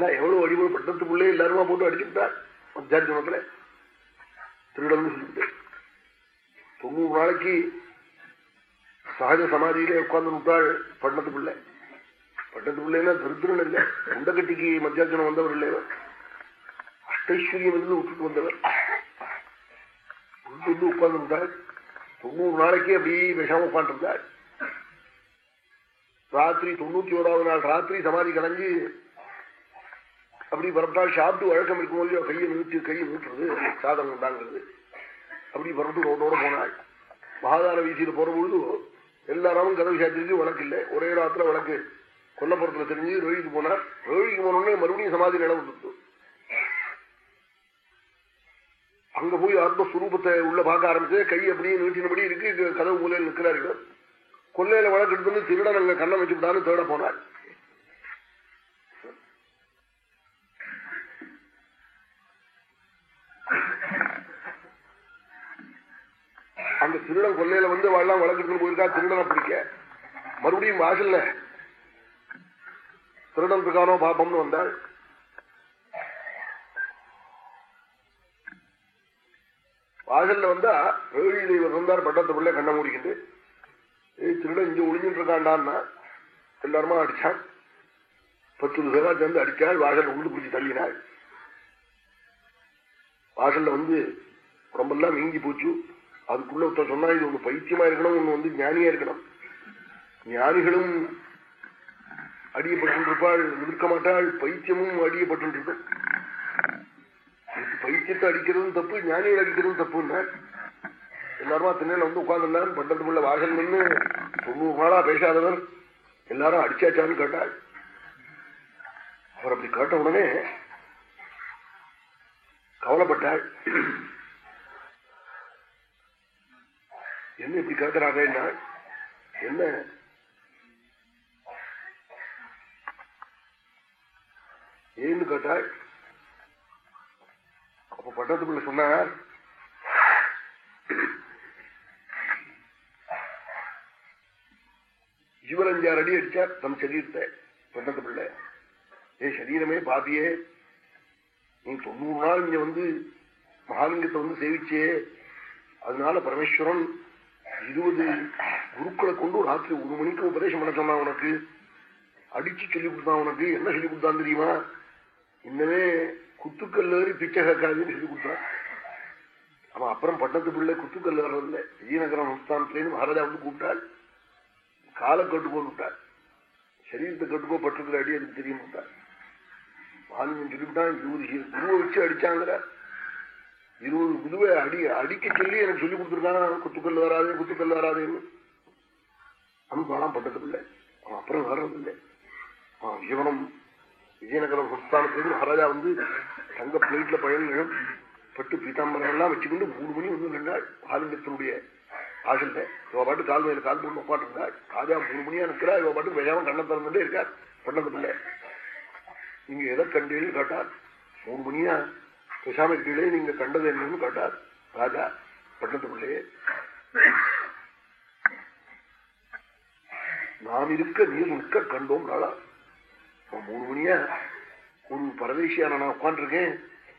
என்ன எவ்வளவு அடிபடும் பட்டத்துக்குள்ளே எல்லாருமா போட்டு அடிச்சுட்டார் மத்தியார்ஜுனத்துல திருடன்னு சொல்லிட்டு தொண்ணூறு நாளைக்கு சகஜ சமாதியிலே உட்கார்ந்து விட்டாள் பட்டத்து பிள்ளை பட்டத்து திருத்திரன் இல்லை குண்டகட்டிக்கு மத்தியார்ஜுனம் வந்தவர் இல்லையவர் அஷ்டைஸ்வரியம் இருந்து விட்டுட்டு வந்தவர். வந்து உட்கார்ந்து விட்டாள் தொண்ணூறு நாளைக்கே அப்படியே விஷாம உட்காந்துருந்தாள் ராத்திரி தொண்ணூத்தி ஓராவது நாள் ராத்திரி சமாதி கலைஞ்சு அப்படி பரப்பிட்டால் சாப்பிட்டு வழக்கம் இருக்கும் இல்லையோ கையை நீட்டு கையை நீட்டுறது சாதனம் தாங்கிறது. அப்படி பரப்பிட்டு ரோட்டோட போனாள். மகாதார வீசியில போற பொழுது எல்லாரும் கதவு சாத்திரிச்சு வழக்கு இல்லை. ஒரே ராத்திர வழக்கு. கொல்லப்புறத்துல தெரிஞ்சு ரோஹிக்கு போனார் ரோஹிக்கு போனோடனே மறுபடியும் சமாதி நிலம் அங்க போய் ஆத்மஸ்வரூபத்தை உள்ள பார்க்க ஆரம்பிச்சு கை அப்படியே நீட்டினபடி இருக்கு கதவு மூலையில் நிற்கிறார்கள். கொள்ளையில வழக்கு எடுத்து திருடன் அங்க கண்ணை வச்சுட்டான்னு தேட போனார். அந்த திருடன் கொல்லையில வந்து வாழலாம் வழக்கு போயிருக்கா? திருடனை பிடிக்க. மறுபடியும் வாசல்ல திருடன் இருக்கானோ பாப்பம்னு வந்தாள் வாசல்ல வந்தா ரவி தெய்வர் வந்தார் பட்டத்து பிள்ளை கண்ண மூடிக்கிட்டு ஏய் திருடன் இங்க ஒளிஞ்சிட்டு இருக்காண்டான்னா? எல்லாருமா அடிச்சான். பத்து பேரா சேர்ந்து அடிச்சாள். வாசல் உண்டு பிடிச்சி தள்ளினாள். வாசல்ல வந்து ரொம்பெல்லாம் வீங்கி போச்சு. அதுக்குள்ள ஒருத்தர் சொன்னா இது ஒண்ணு பைத்தியமா இருக்கணும் ஒண்ணு வந்து ஞானியா இருக்கணும். ஞானிகளும் அடியப்பட்டிருப்பாள் நிற்க மாட்டாள் பைத்தியமும் அடியப்பட்டிருக்கும். பைத்தியத்தை அடிக்கிறதும் தப்பு ஞானிகள் அடிக்கிறதும் தப்புன்னா. எல்லாருமா திண்ணையில வந்து உட்கார்ந்துருந்தாரு பட்டத்துக்குள்ள வாசல் நின்று தொண்ணூறு நாளா பேசாதவர் எல்லாரும் அடிச்சாச்சான்னு கேட்டாள். அவர் அப்படி கேட்ட உடனே கவலைப்பட்டாள். என்ன இப்படி கேட்கிறாங்க என்ன? ஏன்னு கேட்டாள் அப்ப பட்டத்துக்குள்ள சொன்னார் இருபத்தஞ்சாறு அடி அடிச்சார் தம் சரீரத்தை பட்டத்துக்குள்ள. ஏ சரீரமே பாதியே நீ தொண்ணூறு நாள் இங்க வந்து மகாலிங்கத்தை வந்து சேவிச்சே. அதனால பரமேஸ்வரன் இருபது குருக்களை கொண்டு ராத்திரி ஒரு மணிக்கு உபதேசம் பண்ண சொன்னா உனக்கு. அடிச்சு சொல்லி கொடுத்தான் உனக்கு. என்ன சொல்லி கொடுத்தான் தெரியுமா? இன்னமே குத்துக்கல் ஏறி பிச்சை கேட்காதுன்னு சொல்லி கொடுத்தான். அவன் அப்புறம் பட்டத்து பிள்ளை குத்துக்கல் ஏறதில்ல விஜயநகரம் சம்ஸ்தானத்திலேருந்து மகாராஜா வந்து கூப்பிட்டாள் காலை கட்டுக்கோ விட்டாள் சரீரத்தை கட்டுக்கோ பட்டுக்கிற அடி அதுக்கு தெரியும் விட்டாள் மாலினன் சொல்லிவிட்டான் இருபது குருவை வச்சு அடிச்சாங்கிற இருபது குதுவை அடி அடிக்க சொல்லி எனக்கு சொல்லி கொடுத்துருக்கான் குத்துக்கல் வராதே குத்துக்கல் வராதேன்னு அவன் பண்ணது பிள்ளை அவன் அப்புறம் வர்றதில்லை அவன் ஜீவனம் விஜயநகரம் சம்ஸ்தானத்திலிருந்து மகாராஜா வந்து தங்க பிளேட்ல பயணம் பட்டு பீதாம்பரம் எல்லாம் வச்சுக்கொண்டு மூணு மணி வந்து நின்றாள். ஆலிங்கத்தினுடைய ஆசல்ல இவ பாட்டு கால் மேல கால் போட்டு உட்காட்டு இருந்தாள் ராஜா மூணு மணியா நிற்கிறா இவ பாட்டு வேகாம கண்ண திறந்துட்டே இருக்கார் பட்டத்து நீங்க எதை கண்டீங்கன்னு கேட்டால் மூணு மணியா பேசாம கீழே நீங்க கண்டது என்னன்னு கேட்டார். ராஜா பட்டத்து நாம் இருக்க நீர் நிற்க கண்டோம் நாளா மூணு மணியா? ஒரு பரதேசியான நான் உட்காந்துருக்கேன்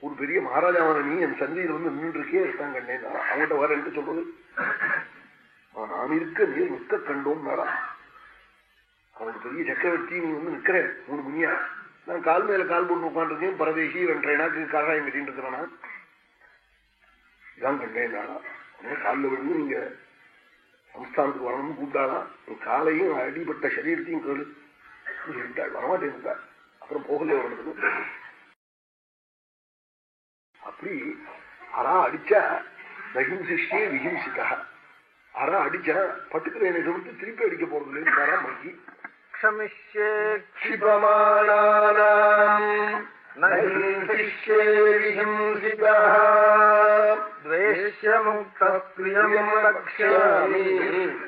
ஒரு பெரிய மகாராஜாவான நீ என் சந்தையில் வந்து நின்றுருக்கே தான் கண்டேன் அவங்கள்ட்ட வர என்று சொல்றது? நாம் இருக்க நீர் நிற்க கண்டோம் நாளா அவனுக்கு பெரிய சக்கரவர்த்தி நீ வந்து நிக்கிற மூணு மணியா? நான் கால் மேல கால் போட்டு உட்காந்துருக்கேன் பரதேசி ரெண்டரை நாக்கு காஷாயம் கட்டிட்டு இருக்கிறேன்னா இதான் கண்டேன் காலில் விழுந்து நீங்க சம்ஸ்தானத்துக்கு வரணும்னு கூப்பிட்டாளா காலையும் அடிபட்ட சரீரத்தையும் கேளு. இருந்தாள் வரமாட்டேன் அப்புறம் போகலே வரணும் அப்படி அரா அடிச்சா நகிம்சிஷ்யே விஹிம்சிதா அரா அடிச்சா பட்டுக்கிறேனை தவிர்த்து திருப்பி அடிக்க போறது இல்லைன்னு மங்கி. क्षमिष्ये क्षिपमाणानाम् न हिंसिष्ये विहिंसितः द्वेष्यमुक्तः प्रियम् रक्ष्यामि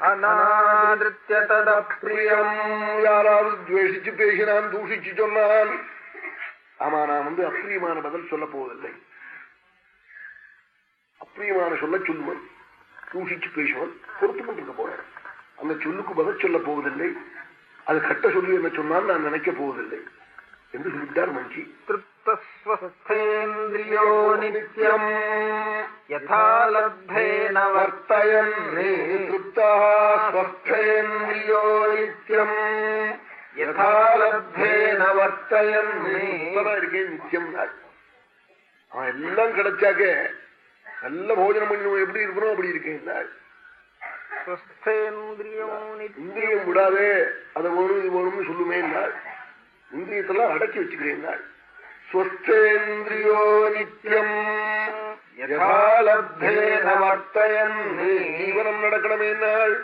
अनादृत्य तदप्रियम् யாராவது துவேஷிச்சு பேசினான் தூஷிச்சு சொன்னான் ஆமா நான் வந்து அப்பிரியமான பதில் சொல்ல போவதில்லை அப்பிரியமான சொல்ல சொல்லுவன் தூஷிச்சு பேசுவன் பொறுத்து கொண்டிருக்க போறேன் அந்த சொல்லுக்கு பதில் சொல்ல போவதில்லை அது கட்ட சொல்லி என்ன சொன்னால் நான் நினைக்க போவதில்லை. என்று சொல்லிவிட்டார் மஞ்சி. திருப்தேந்திரியோ நித்யம். யதாலப்தேன வர்த்தயன். திருப்தேந்திரியோ நித்யம். யதாலப்தேன வர்த்தயன். இருக்கேன் நித்யம். அவன் எல்லாம் கிடைச்சாக்க நல்ல போஜனம் பண்ணி எப்படி இருக்கணும் அப்படி இருக்கேன் இந்திரியம் விடாதே அதை வரும் இது வேணும்னு சொல்லுமே என்றாள் இந்திரியத்தெல்லாம் அடக்கி வச்சுக்கிறேன் ஸ்வஸ்தேந்திரியோ நித்தியம் யதாலப்தேன ஜீவனம் நடக்கணுமே நாள்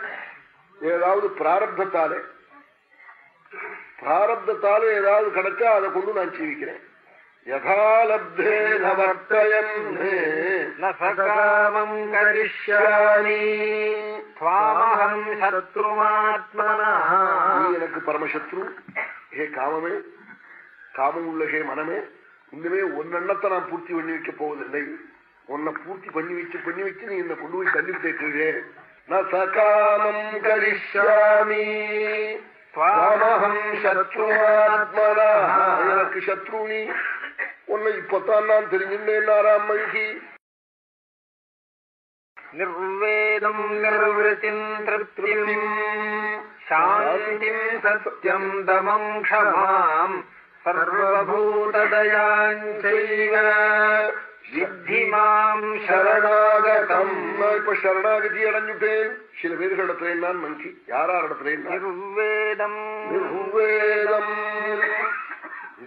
ஏதாவது பிராரப்தத்தாலே பிராரப்தத்தாலே ஏதாவது கிடைச்சா அதை கொண்டு நான் ஜீவிக்கிறேன். யதாலப்தேன வர்த்தயன்னே நகாமம் கரிஷ்யாமி துவாமகம் சத்ருமாத்மனா நீ எனக்கு பரமசத்ரு ஹே காமமே காமம் உள்ள ஹே மனமே இன்னுமே ஒன்னெண்ணத்தை நான் பூர்த்தி பண்ணி வைக்க போவதில்லை. உன்னை பூர்த்தி பண்ணி வச்சு பண்ணி வச்சு நீ என்னை கொண்டு போய் தண்ணீர் தேக்குறே நான் எனக்கு சத்ரு நீ. உன்னை இப்பத்தான் நான் தெரிஞ்சுட்டேன் ஆறாம் மகிழ்ச்சி. நிர்வேதம் நிர்வத்தின் திருப்தியும் சாந்திம் சத்யம் தமம் க்ஷமாம். சர்வபூததயாஞ்சைவ சித்திமாம் சரணாகதம். நான் இப்ப சரணாகதி அடைஞ்சுட்டேன். சில பேர்களிடத்துல நான் மனுஷி யாராரிடத்துல நிர்வேதம். நிர்வேதம்.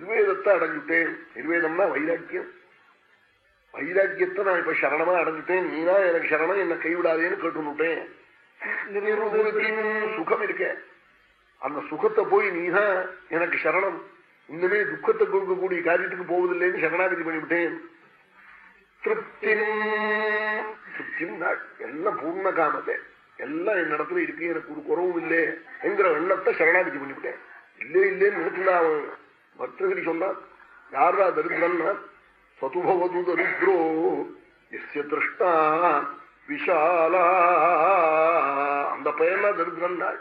நிர்வேதத்தை அடைஞ்சுட்டேன். நிர்வேதம்னா வைராக்கியம். வைராக்கியத்தை நான் இப்ப சரணமா அடைஞ்சுட்டேன். நீனா எனக்கு சரணம் என்ன கைவிடாதேன்னு கேட்டுட்டேன் சுகம் இருக்க. அந்த சுகத்தை போய் நீதான் எனக்கு சரணம். இன்னுமே துக்கத்தை கொடுக்கக்கூடிய காரியத்துக்கு போவதில்லைன்னு சரணாகதி பண்ணிவிட்டேன். திருப்திம் நாள் எல்லாம் பூர்ண காமத்தை. எல்லாம் என்னிடத்துல இருக்கு எனக்கு ஒரு குறவும் இல்லை என்கிற எண்ணத்தை சரணாகதி பண்ணிவிட்டேன். இல்லே இல்லேன்னு நினைச்சுனா அவன் பக்தகரி சொன்னான் யாரா தரித்திரன்னா? சதுபவது தரித்ரோ எஸ்ய திருஷ்டா விஷாலா. அந்த பையனா தரித்திரன் நாள்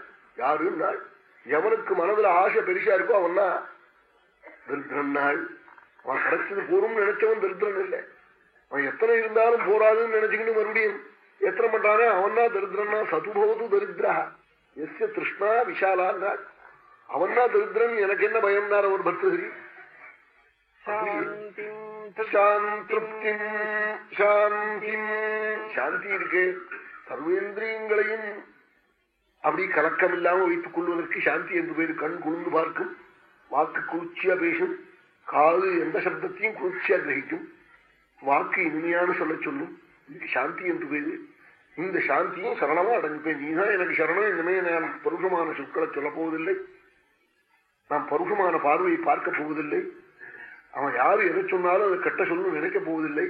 எவனுக்கு மனதுல ஆசை பெருசா இருக்கோ அவன்னா தரித்திரன்னாள் அவன் கிடைச்சது போரும்னு நினைச்சவன் தரித்திரன் இல்லை. அவன் எத்தனை இருந்தாலும் போராதுன்னு நினைச்சுக்கிட்டு மறுபடியும் எத்தனை பண்றானே அவன் தான் தரித்திரன்னா சதுபவது தரித்திரா எஸ்ய திருஷ்ணா விஷாலான்னாள் அவன் தான் தரித்திரன் எனக்கு என்ன பயம்னார் சாந்திருப்திம் சாந்திம். சாந்தி இருக்கு. சர்வேந்திரியங்களையும் அப்படி கலக்கம் இல்லாம வைத்துக் கொள்வதற்கு சாந்தி என்று பேரு கண் குழுந்து பார்க்கும். வாக்கு குளிர்ச்சியா பேசும். காது எந்த சப்தத்தையும் குளிர்ச்சியா கிரகிக்கும். வாக்கு இனிமையான சொல்ல சொல்லும். இதுக்கு சாந்தி என்று பேரு. இந்த சாந்தியும் சரணமா அடைஞ்சுப்பேன் நீதான் எனக்கு சரணம். இனிமே நான் பருஷமான சொற்களை சொல்ல போவதில்லை. நான் பருஷமான பார்வையை பார்க்க போவதில்லை. அவன் யாரு எதை சொன்னாலும் அதை கெட்ட சொல்லு நினைக்க போவதில்லை.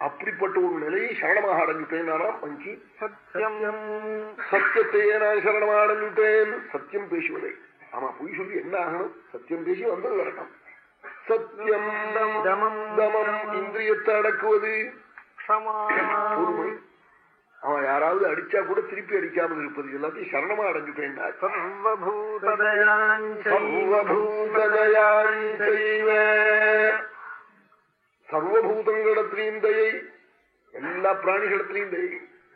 அப்படிப்பட்ட ஒரு நிலையை சரணமாக அடைஞ்சுட்டேனாராம் பங்கி சத்தியம் சத்தியத்தையே நான் சரணமாக அடைஞ்சுட்டேன் சத்தியம் பேசுவதை. ஆமா பொய் சொல்லி என்ன ஆகணும்? சத்தியம் பேசி வந்தது வரட்டும். சத்தியம் தமம் தமம் இந்திரியத்தை அடக்குவது. பொறுமை அவன் யாராவது அடிச்சா கூட திருப்பி அடிக்காமல் இருப்பது எல்லாத்தையும் சரணமா அடைஞ்சுட்டேன் சர்வபூதங்களிடத்திலையும் தயை எல்லா பிராணிகளிடத்திலையும் தயை.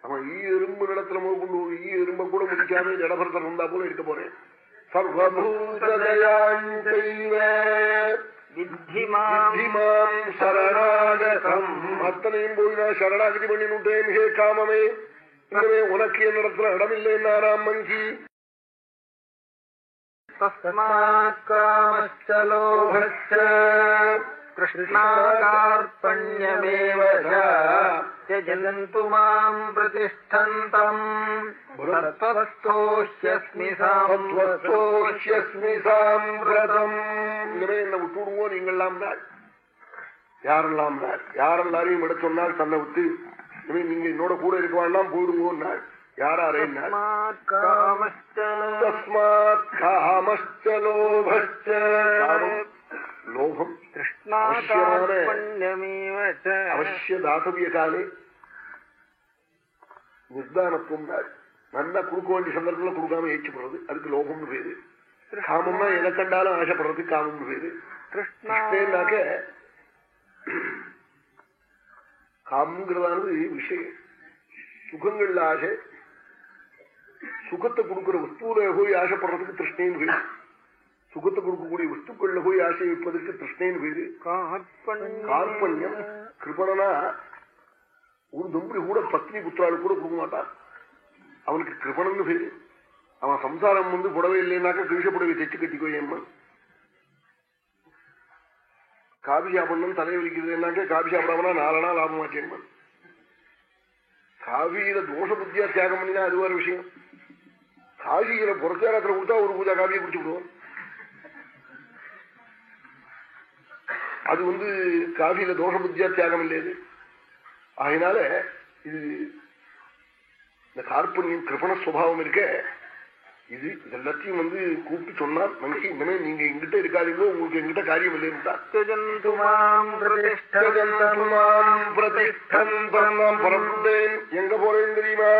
அவன் ஈ எறும்பு நிலத்துல கொண்டு ஒரு ஈ எறும்ப கூட முடிக்காம ஜடபரத்தர் வந்தா போல இருக்க போறேன். சர்வபூதயான் செய்வேன் சரணாகதம். அத்தனையும் போய் நான் சரணாகதி பண்ணினுட்டேன். ஹே காமமே இனிமே உனக்கு என்னிடத்துல இடமில்லை நாராம் மஞ்சி தஸ்மாத் कृष्णाकार्पण्यमेव च त्यजन्तु माम् प्रतिष्ठन्तम् सत्त्वस्तोह्यस्मि சத்வஸ்தோஷ்யஸ்மி சாம்பிரதம் இனிமே என்ன விட்டுடுவோம் நீங்கள்லாம் தான் யாரெல்லாம் தான் யாரெல்லாரையும் விட சொன்னால் தன்னை விட்டு இனிமே நீங்க என்னோட கூட இருக்க வேண்டாம் போயிடுங்கோன்னாள் யாராரேன் तस्मात् कामश्च தஸ்மாத் காமஸ்ட லோபம். அவசிய தாத்தவிய காலே நிர்தானத்துவம் நல்லா கொடுக்க வேண்டிய சந்தர்ப்பத்தில் கொடுக்காம ஏச்சுப்படுறது அதுக்கு லோகம்னு பேரு. காமம்னா எதை கண்டாலும் ஆசைப்படுறது காமம்னு பேரு. கிருஷ்ணாக்க காமங்கிறதானது விஷயம். சுகங்கள்ல ஆசை. சுகத்தை கொடுக்குற வஸ்தூல போய் ஆசைப்படுறதுக்கு திருஷ்ணேன்னு பேரு. சுகத்தை கொடுக்கக்கூடிய வஸ்துக்கள்ல போய் ஆசை வைப்பதற்கு திருஷ்ணேன்னு பேரு கார்பண்யம் கிருபணனா ஒரு தொம்பி கூட பத்னி புத்திராளு கூட கொடுக்க மாட்டான். அவனுக்கு கிருபணன்னு பேரு. அவன் சம்சாரம் வந்து புடவை இல்லைன்னாக்கா கிழிச்ச புடவை தைச்சு கட்டிக்கோ ஏம்மன் காபி சாப்பிடணும் தலை வலிக்கிறதுனாக்க காபி சாப்பிடாமனா நாலனா லாபமாச்சேம்மன் காவியில தோஷ புத்தியா தியாகம் பண்ணினா அது வேற விஷயம். காசியில புறச்சாரத்துல கொடுத்தா ஒரு பூஜா காவியை குடிச்சு விடுவோம். அது வந்து காவியில தோஷ புத்தியா தியாகம் இல்லையது அதனால இது இந்த கார்பண்யம் கிருபண சுவாவம் இருக்க இது இதெல்லாத்தையும் வந்து கூப்பிட்டு சொன்னால் மனுஷன் இனிமே நீங்க எங்கிட்ட இருக்காதீங்களோ உங்களுக்கு எங்கிட்ட காரியம் இல்லைன்னு எங்க போறேன் தெரியுமா?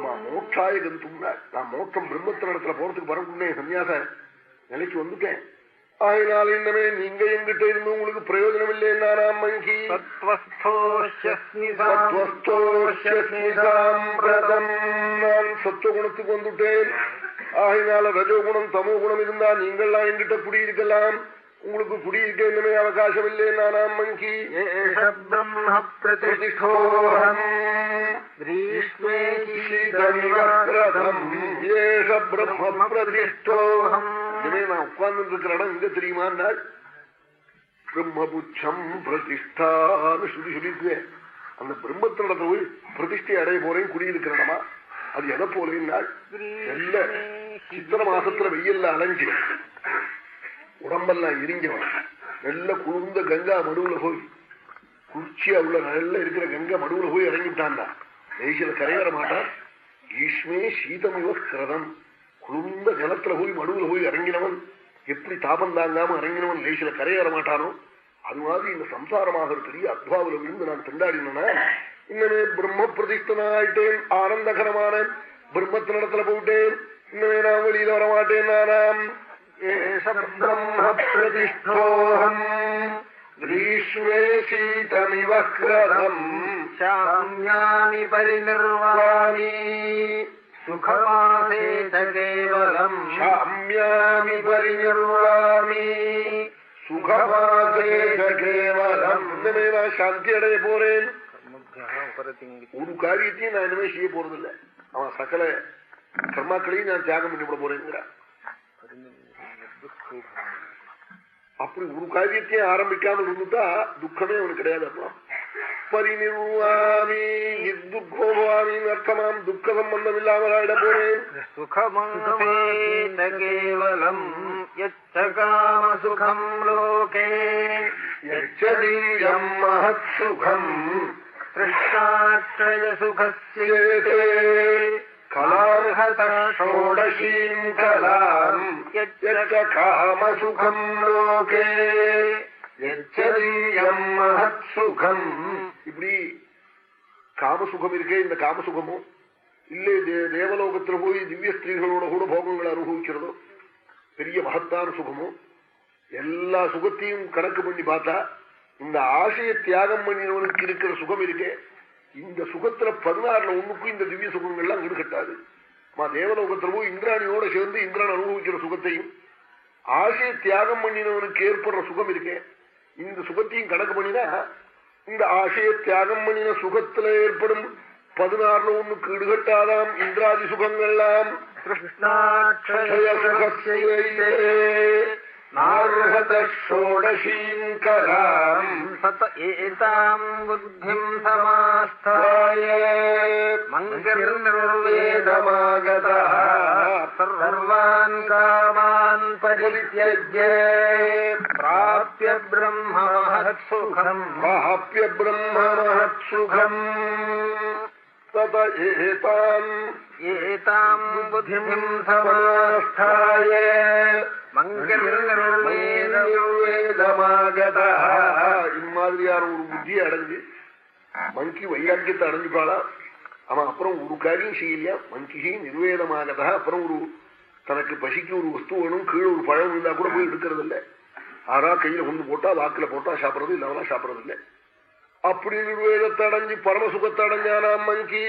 ஆமா மோட்சாய கந்தும்னா நான் மோட்சம் பிரம்மத்தின இடத்துல போறதுக்கு பரப்புனேன் சன்னியாச நிலைக்கு வந்துட்டேன். ஆயினால் இன்னமே நீங்க எங்கிட்ட இருந்து உங்களுக்கு பிரயோஜனம் இல்லை நானாம் மங்கி நான் சத்துவகுணத்துக்கு வந்துட்டேன். ஆகினால ரஜோகுணம் தமோ குணம் இருந்தா நீங்கள்லாம் எங்கிட்ட குடியிருக்கலாம். உங்களுக்கு குடியிருக்க இன்னமே அவகாசம் இல்லை நானாம் மங்கி பிரம்ம பிரதிஷ்டோகம் இனிமே நான் உட்கார்ந்து இருக்கிற இடம் எங்க தெரியுமா பிரம்மபுச்சம் பிரதிஷ்டான்னு சொல்லி சொல்லியிருக்கேன் அந்த பிரம்மத்தினிடத்துல போய் பிரதிஷ்டை அடைய போறேன் குடியிருக்கிற இடமா? அது எதை போலேன்னாள் நல்ல சித்திர மாசத்துல வெயில்ல அலைஞ்சு உடம்பெல்லாம் இறிஞ்சவன் நல்ல குளிர்ந்த கங்கா மடுவுல போய் குளிர்ச்சியா உள்ள நல்ல இருக்கிற கங்கா மடுவுல போய் இறங்கிட்டான்டா தேசியில கரையற மாட்டான். ஈஸ்மே சீதமிவ கிரதம். குளிர்ந்த ஜலத்துல போய் மடுவுல போய் இறங்கினவன் எப்படி தாபம் தாங்காம இறங்கினவன் லேசில கரையேற மாட்டானோ அது மாதிரி இந்த சம்சாரமாக பெரிய அத்வாவில விழுந்து நான் திண்டாடினா இன்னமே பிரம்ம பிரதிஷ்டனாயிட்டேன் ஆனந்தகரமான பிரம்மத்தினிடத்துல போயிட்டேன் இன்னமே நான் வெளியில வரமாட்டேன் நானாம் பிரம்ம பிரதிஷ்டோகம் ग्रीष्मे शीतमिव क्रदम् शाम्यामि परिनिर्वाणि சுகமாசேத கேவலம் சாமியாமி பரிநிர்வாமி சுகமாசேத கேவலம் இனிமே நான் சாந்தி அடைய போறேன் ஒரு காரியத்தையும் நான் இனிமே செய்ய போறதில்லை அவன் சகல கர்மாக்களையும் நான் தியாகம் பண்ணிவிட போறேங்கிறான் அப்படி ஒரு காரியத்தையே ஆரம்பிக்காமல் இருந்துட்டா துக்கமே அவனுக்கு கிடையாது அப்புறம் பரிநிர்வாமி துக்கோவாமின்னு அர்த்தமாம் துக்க சம்பந்தம் இல்லாமல் ஆயிட போறேன் சுகமேவலம் எச்சகாம சுகம் லோகே எச்சதீயம் மகத் சுகம் கிருஷ்ணாட்சய சுகசியே ஷோடசீம் கலாம் யச்ச காமசுகம் லோகே யச்சதீயம் மகத் சுகம் இப்படி காமசுகம் இருக்கே இந்த காமசுகமும் இல்லை தே- தேவலோகத்துல போய் திவ்ய ஸ்திரீகளோட கூட போகங்களை அனுபவிக்கிறதோ பெரிய மகத்தான சுகமும் எல்லா சுகத்தையும் கணக்கு பண்ணி பார்த்தா இந்த ஆசையை தியாகம் பண்ணினவனுக்கு இருக்கிற சுகம் இருக்கே இந்த சுகத்துல பதினாறுல ஒண்ணுக்கும் இந்த திவ்ய சுகங்கள்லாம் ஈடுகட்டாது மா தேவலோகத்துல இந்திராணியோட சேர்ந்து இந்திரன் அனுபவிக்கிற சுகத்தையும் ஆசையை தியாகம் பண்ணினவனுக்கு ஏற்படுற சுகம் இருக்கேன் இந்த சுகத்தையும் கணக்கு பண்ணினா இந்த ஆசைய தியாகம் பண்ணின சுகத்துல ஏற்படும் பதினாறுல ஒண்ணுக்கு இடுகட்டாதாம் இந்திராதி சுகங்கள்லாம். கிருஷ்ணா नार्हतषोडशीम् कराम् सत एताम् बुद्धिम् समास्थाय मङ्गलर्वेदमागतः सर्वान् कामान् परित्यज्य प्राप्य ब्रह्म महत्सुखम् प्राप्य ब्रह्म महत्सुखम् तत एताम् एताम् बुद्धिम् समास्थाय இம்மாதிரியான ஒரு புத்தியை அடைஞ்சு மங்கி வைராக்கியத்தை அடைஞ்சுப்பாளா? அவன் அப்புறம் ஒரு காரியம் செய்யலையா? மங்கிகி நிர்வேதமாகதா? அப்புறம் ஒரு தனக்கு பசிக்கு ஒரு வஸ்து வேணும் கீழே ஒரு பழம் இருந்தா கூட போய் எடுக்கிறது இல்ல ஆறா கையில கொண்டு போட்டா வாக்குல போட்டா சாப்பிடறது இல்லாமலாம் சாப்பிடறது இல்லை அப்படி நிர்வேதத்தை அடைஞ்சு பரமசுகத்தை அடைஞ்சானாம் மங்கி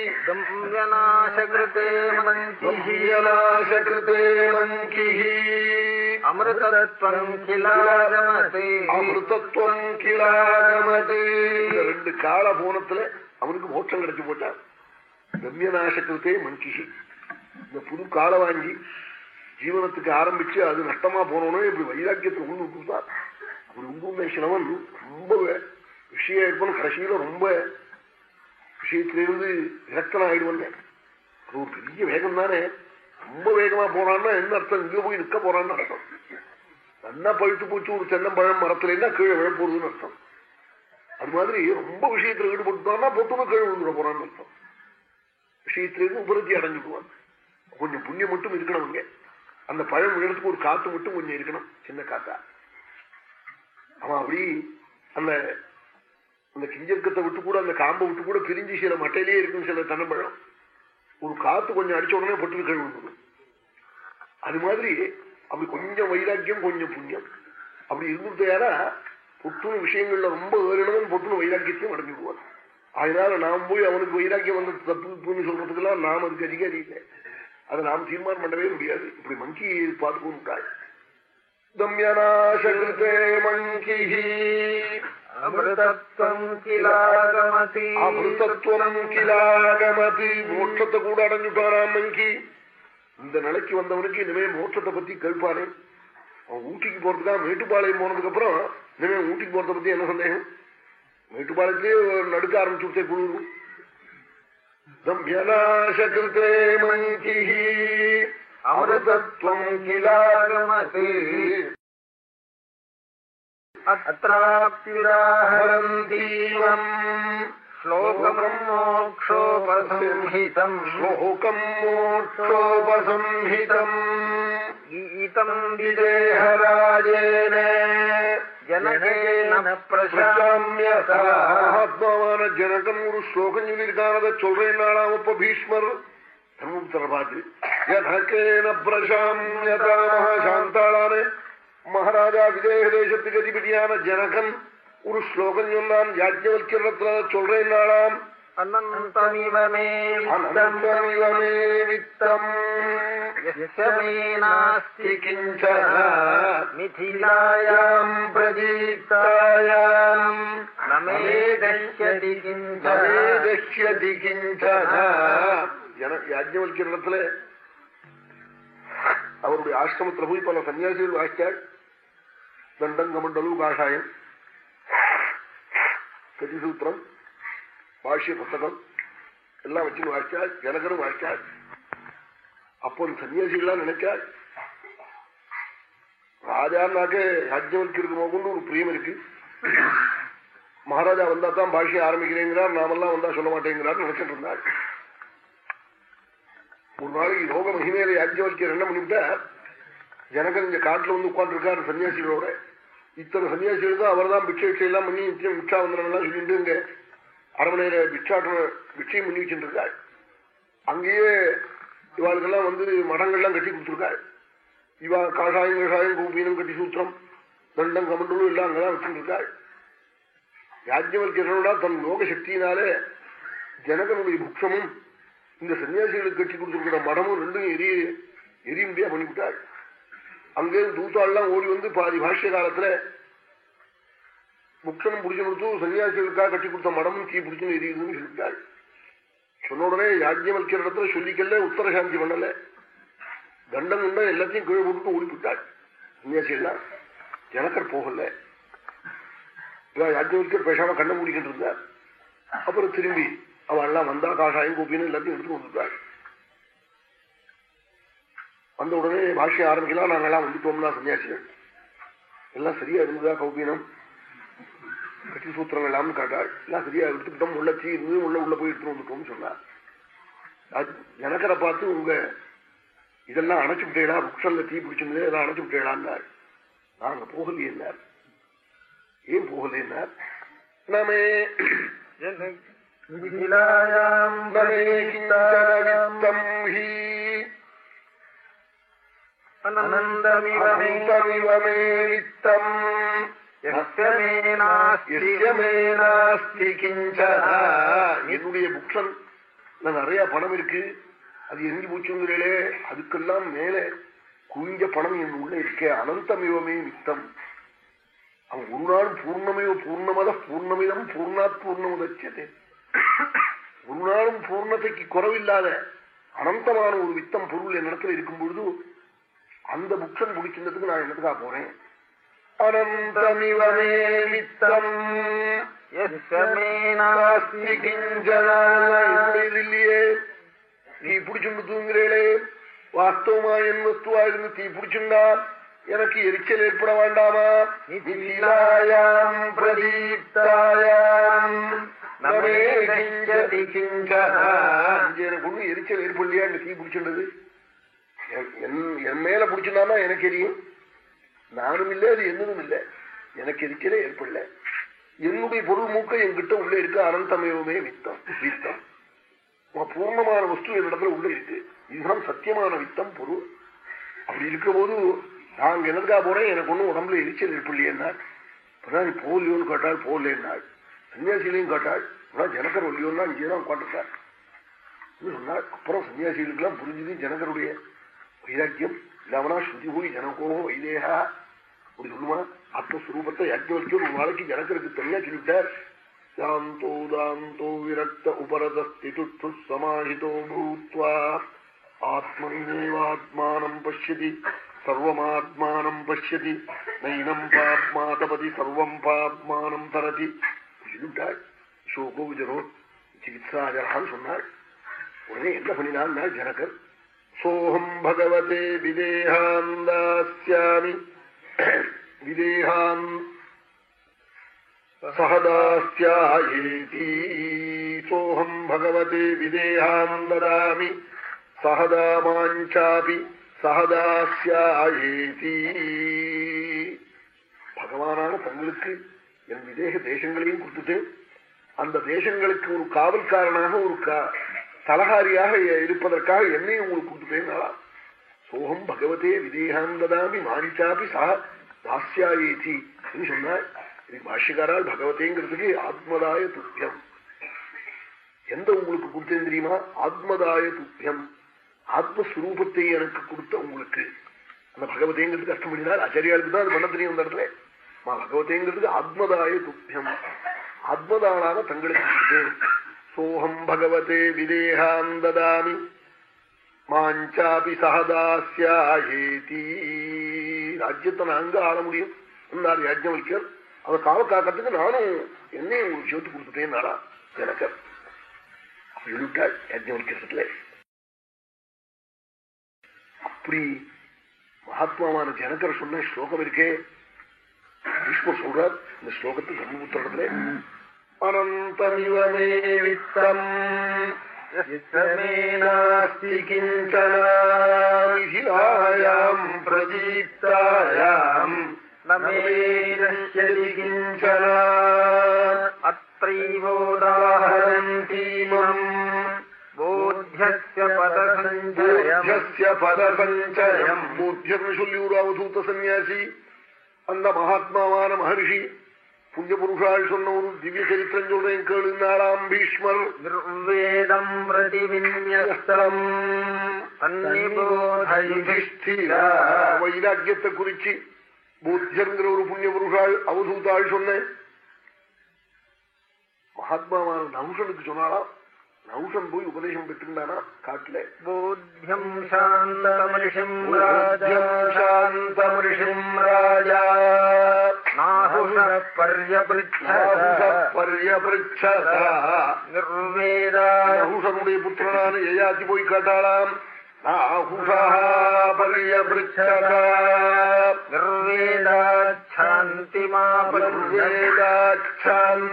அமிர்தத்வம் கிளாகமது ரெண்டு கால போனத்துல அவனுக்கு மோட்சம் கிடைச்சு போட்டான் கம்யநாசகிருத்தே மங்கிஷி இந்த புது கால வாங்கி ஜீவனத்துக்கு ஆரம்பிச்சு அது நஷ்டமா போனோன்னு இப்படி வைராக்கியத்தை உண்டு விட்டுதான் அப்படி உண்டு சிலவன் ரொம்ப விஷயம் இருப்பனும் கடைசியில ரொம்ப விஷயத்திலிருந்து இலக்கணம் ஆயிடுவாங்க. அது ஒரு பெரிய வேகம் தானே ரொம்ப வேகமா போறான்னா என்ன அர்த்தம்? இங்க போய் நிற்க போறான்னு அர்த்தம். நல்லா பழுத்து போச்சு ஒரு தென்னம்பழம் மரத்துல கீழே விழ போறதுன்னு அர்த்தம். அது மாதிரி ரொம்ப விஷயத்துல ஈடுபட்டுட்டான்னா பொட்டுன்னு கீழே விழுந்துட போறான்னு அர்த்தம். விஷயத்திலிருந்து உபரத்தி அடைஞ்சுடுவாங்க கொஞ்சம் புண்ணியம் மட்டும் இருக்கணும் இங்க அந்த பழம் விழுறதுக்கு ஒரு காத்து மட்டும் கொஞ்சம் இருக்கணும். சின்ன காத்தா. அவன் அப்படி அந்த அந்த கிஞ்சர்க்கத்தை விட்டு கூட அந்த காம்பை விட்டு கூட பிரிஞ்சு சில மட்டையிலேயே இருக்கும் சில தன்னம்பழம் ஒரு காத்து கொஞ்சம் அடிச்ச உடனே பட்டு கழுவு அது மாதிரி அப்படி கொஞ்சம் வைராக்கியம் கொஞ்சம் புண்ணியம். அப்படி இருந்துட்டாரா பொட்டுன்னு விஷயங்கள்ல ரொம்ப ஏறினவன் பொட்டுன்னு வைராக்கியத்தையும் அடைஞ்சுக்குவான் அதனால நாம் போய் அவனுக்கு வைராக்கியம் வந்த தப்புன்னு சொல்றதுக்கெல்லாம் நாம் அதுக்கு அதிகாரி இல்லை. அதை நாம் தீர்மானம் பண்ணவே முடியாது. இப்படி மங்கி பார்த்து கொண்டாள் தம்யநாசகிருத்தே மங்கி அமிர்தத்துவம் கிலாகமதி. மோட்சத்தை கூட அடைஞ்சுட்டாராம் மங்கி. இந்த நிலைக்கு வந்தவனுக்கு இனிமே மோட்சத்தை பத்தி கேட்பானே அவன் ஊட்டிக்கு போறதுக்காக மேட்டுப்பாளையம் போனதுக்கு அப்புறம் இனிமே ஊட்டிக்கு போறத பத்தி என்ன சந்தேகம்? மேட்டுப்பாளையத்திலேயே நடுக்க ஆரம்பிச்சுட்டே குழு. தம்யநாசகிருத்தே மங்கி கிலாகமதி. अत्राप्तिविदाहरन्तीवम् श्लोकम् मोक्षोपसंहितम् श्लोकम् मोक्षोपसंहितम् गीतम् विदेहराजेन ஜனகேன மகாத்மாவான ஜனகன் ஒரு ஸ்லோகம் சொல்லியிருக்கானதை சொல்றேன் நாளாம் இப்ப பீஷ்மர் தர்மபுத்திர பார்த்து ஜனகேன பிரசாமியதான சாந்தாளான മഹാരാജാ വിജയദേശത്തുക്ക് അധിപതിയാണ് ജനകൻ ഒരു ശ്ലോകം ചൊല്ലാൻ യാജ്ഞവൽക്കരണത്തിൽ അത് ചൊല്ലുന്നാളാം അനന്തമിവമേ അനന്തമിവമേ വിത്തം യശമേനാസ്തി കിഞ്ചന മിഥിലായാം പ്രദീപ്തായാം നമേ ദശ്യതി കിഞ്ചനേ ദശ്യതി കിഞ്ചന യാജ്ഞവൽക്കരണത്തില് അവരുടെ ആശ്രമത്തിൽ പോയി പല സന്യാസികൾ വായിച്ചാൽ தண்டங்கமண்டலு காஷாயம் கதிசூத்திரம் பாஷ்ய புத்தகம் எல்லாம் வச்சு வாசித்தாள் ஜனகரும் வாசித்தாள் அப்போ அந்த சன்னியாசிகள்லாம் நினைச்சாள் ராஜான்னாக்க யாஜ்யவல்கிறது கொண்டு ஒரு பிரியம் இருக்கு மகாராஜா வந்தா தான் பாஷையை ஆரம்பிக்கிறேங்கிறார் நாமெல்லாம் வந்தா சொல்ல மாட்டேங்கிறார் நினைச்சிட்டு இருந்தாள் ஒரு நாளைக்கு யோக மகிமையில யாஜ்யவல்யர் என்ன பண்ணிவிட்டா ஜனகன் இங்க காட்டுல வந்து உட்காந்துருக்காரு சன்னியாசிகளோட. இத்தனை சன்னியாசிகள் தான் அவர் தான் பிக்ஷை பிக்ஷை எல்லாம் பண்ணி நிச்சயம் பிக்ஷா எல்லாம் சொல்லிட்டு இங்க அரமனையில பிக்ஷாட்டன பிக்ஷையும் பண்ணி வச்சுட்டு இருக்காள் அங்கேயே இவாளுக்கெல்லாம் வந்து மடங்கள்லாம் கட்டி கொடுத்துருக்காள் இவா காஷாயம் கஷாயம் கூப்பீனம் கட்டி சூத்திரம் தண்டம் கமண்டலும் எல்லாம் அங்கதான் வச்சுட்டு இருக்காள் யாஜ்யவல்யரோட தன் லோக சக்தியினாலே ஜனகனுடைய புக்ஷமும் இந்த சன்னியாசிகளுக்கு கட்டி கொடுத்துருக்கிற மடமும் ரெண்டும் எரிய எரியும்படியா முடியா பண்ணிவிட்டாள் அங்கே தூத்தாள்லாம் ஓடி வந்து பாதி பாஷ்ய காலத்துல முக்ஷனும் பிடிச்சு கொடுத்து சன்னியாசிகளுக்காக கட்டி கொடுத்த மடமும் தீ பிடிச்சுன்னு எரியுதுன்னு சொல்லிட்டாள். சொன்ன உடனே யாஜ்யவல்கிற இடத்துல சொல்லிக்கல உத்தர சாந்தி பண்ணல. தண்டம் உண்டா எல்லாத்தையும் கீழே போட்டு ஓடிவிட்டாள் சன்னியாசிகள்லாம். ஜனக்கர் போகல. இவன் யாஜ்யவல்கர் பேசாம கண்ண மூடிக்கிட்டு இருந்தார். அப்புறம் திரும்பி அவள் எல்லாம் வந்தா காஷாயம் கோப்பின்னு எல்லாத்தையும் எடுத்துட்டு வந்துட்டாள். வந்த உடனே பாஷ்ய ஆரம்பிக்கலாம் நாங்கெல்லாம் வந்துட்டோம்னா சன்னியாசிகள். எல்லாம் சரியா இருந்ததா கௌபீனம்? கட்சி சூத்திரம் எல்லாம் காட்டாள் எல்லாம் சரியா எடுத்துக்கிட்டோம் உள்ள தீ இருந்து உள்ள உள்ள போய் எடுத்துட்டு வந்துட்டோம்னு சொன்னார் எனக்கரை பார்த்து உங்க இதெல்லாம் அணைச்சு விட்டேடா புக்ஷன்ல தீ பிடிச்சிருந்தது எல்லாம் அணைச்சு விட்டேடான்னார் நாங்க போகலையேன்னார் ஏன் போகலையேன்னார் நாமே விதிலாயாம் கிஞ்சன. என்னுடைய புக்ஷன். நிறைய பணம் இருக்கு. அது எரிஞ்சு போச்சுங்கிறே அதுக்கெல்லாம் மேலே குவிஞ்ச பணம் என் உள்ள இருக்கே. அனந்தமிவமே மித்தம். அவன் ஒரு நாள் பூர்ணமையோ பூர்ணமத பூர்ணமிதம் பூர்ணாத் பூர்ணமுதச்சது. ஒரு நாளும் பூர்ணத்தைக்கு குறவில்லாத அனந்தமான ஒரு வித்தம் பொருள் என்னிடத்துல இருக்கும் பொழுது அந்த புக்ஷன் பிடிக்கிறதுக்கு நான் என்னதுக்கா போறேன்? இல்லையே நீ பிடிச்சுண்டு தூங்குறேளே. வாஸ்தவமா என் வஸ்துவா இருந்து தீ பிடிச்சுண்டா? எனக்கு எரிச்சல் ஏற்பட வேண்டாமா? பிரதீப்தாயாம். எனக்கு ஒண்ணு எரிச்சல் ஏற்படலையா? தீ பிடிச்சுண்டது என்- என்- என் மேல பிடிச்சிருந்தானா எனக்கு எரியும். நானும் இல்லை அது என்னதும் இல்லை. எனக்கு எரிச்சலே ஏற்படல. என்னுடைய பொருள் மூக்க என்கிட்ட உள்ள இருக்கு. அனந்தமயமே வித்தம். வித்தம். பூர்ணமான வஸ்து என்னிடத்துல உள்ள இருக்கு. இதுதான் சத்தியமான வித்தம் பொருள். அப்படி இருக்கிற போது நான் எனக்கா போறேன்? எனக்கு ஒண்ணும் உடம்புல எரிச்சல் ஏற்படலையேன்னா இப்பதான் போலியோன்னு கேட்டாள் போலேன்னாள் சன்னியாசிலையும் கேட்டாள். இப்பதான் ஜனகர் ஒல்லியோன்னா இங்கேதான் உட்காந்துட்டார் சொன்னாள் அப்புறம் சன்னியாசிகளுக்கெல்லாம் புரிஞ்சுது ஜனகருடைய வைராக்கியம் இல்லாமனா ஸ்ருதி போய் ஜனகோ வைதேகா அப்படி சொல்லுமா ஆத்மஸ்வரூபத்தை யஜ்ஞவல்யர் ஒரு நாளைக்கு ஜனக்கருக்கு தனியா சொல்லிவிட்டார் சாந்தோ தாந்தோ விரக்த உபரதஸ்திது சமாஹிதோ பூத்வா ஆத்மனிமேவாத்மானம் பசியதி சர்வமாத்மானம் பசியதி நைனம் பாத்மா தபதி சர்வம் பாத்மானம் தரதி சொல்லிவிட்டாள் சோகோ விஜரோ சிகித்சாஜரான்னு சொன்னாள் உடனே என்ன பண்ணினான் ஜனகர் சோஹம் பகவதே விதேகாந்தாஸ்யாமி விதேகான் சகதாஸ்யாயேதி சோஹம் பகவதே விதேகான் ததாமி சகதாமாஞ்சாபி சகதாஸ்யாயேதி பகவானான தங்களுக்கு என் விதேக தேசங்களையும் கொடுத்துட்டு அந்த தேசங்களுக்கு ஒரு காவல்காரனாக ஒரு தலகாரியாக இருப்பதற்காக என்னையும் உங்களுக்கு கொடுத்துட்டேன் சோகம் பகவதே விதேகாந்ததாமி மானிச்சாபி சா தாஸ்யாயேதி சொன்னார் இது பாஷ்யக்காரால் பகவதேங்கிறதுக்கு ஆத்மதாய துப்பியம். எந்த உங்களுக்கு கொடுத்தேன் தெரியுமா? ஆத்மதாய துப்பியம். ஆத்மஸ்வரூபத்தை எனக்கு கொடுத்த உங்களுக்கு. அந்த பகவதேங்கிறதுக்கு அர்த்தம் பண்ணினார் ஆச்சாரியாளுக்கு தான் அது பண்ண தெரியும் அந்த இடத்துல. பகவதேங்கிறதுக்கு ஆத்மதாய துப்பியம். ஆத்மதானாக தங்களுக்கு கொடுத்தேன். சோஹம் பகவதே விதேகாம் ததாமி மாஞ்சாபி சகதாசியாயேதி ராஜ்யத்தை நாங்க ஆள முடியும் என்றார் யாஜ்ஞவல்யர் அதை காவல் காக்கிறதுக்கு நானும் என்னையும் ஒரு சேர்த்து கொடுத்துட்டேன் நாடா எனக்கு சொல்லிவிட்டாள் யாஜ்ஞவல்யத்துல அப்படி மகாத்மாவான ஜனகர் சொன்ன ஸ்லோகம் இருக்கே பீஷ்மர் சொல்றார் இந்த ஸ்லோகத்தை பிரம்மபுத்திரத்துல अनन्तमिवमे वित्तम् नास्ति किञ्चनायाम् प्रदीप्तायाम् न मेनश्यति किञ्चन अत्रैवोदाहरन्तीमम् बोध्यस्य पदसञ्चयस्य पदसञ्चयम् बोध्यम् शुल्यूरावधूतसन्न्यासी अन्धमहात्मावान महर्षि புண்ணியபுருஷால் சொன்ன ஒரு திவ்ய சரித்திரம் சொல்றேன். கேளு நாளாம் பீஷ்மர் வேதம் பிரதிவிநியஸ்தரம் வைராக்கியத்தை குறிச்சு போத்தியங்கிற ஒரு புண்ணிய புருஷால் அவதூத்தாள் சொன்னேன். மகாத்மாவான நவுஷனுக்கு சொன்னாலாம் நவுஷன் போய் உபதேசம் பெற்றிருந்தானா காட்டில. போத்தியம் சாந்தமிஷம் ராஜா. சாந்தமிஷம் ராஜா. நகுஷனுடைய புத்திரனான எயாச்சி போய் கேட்டாளாம்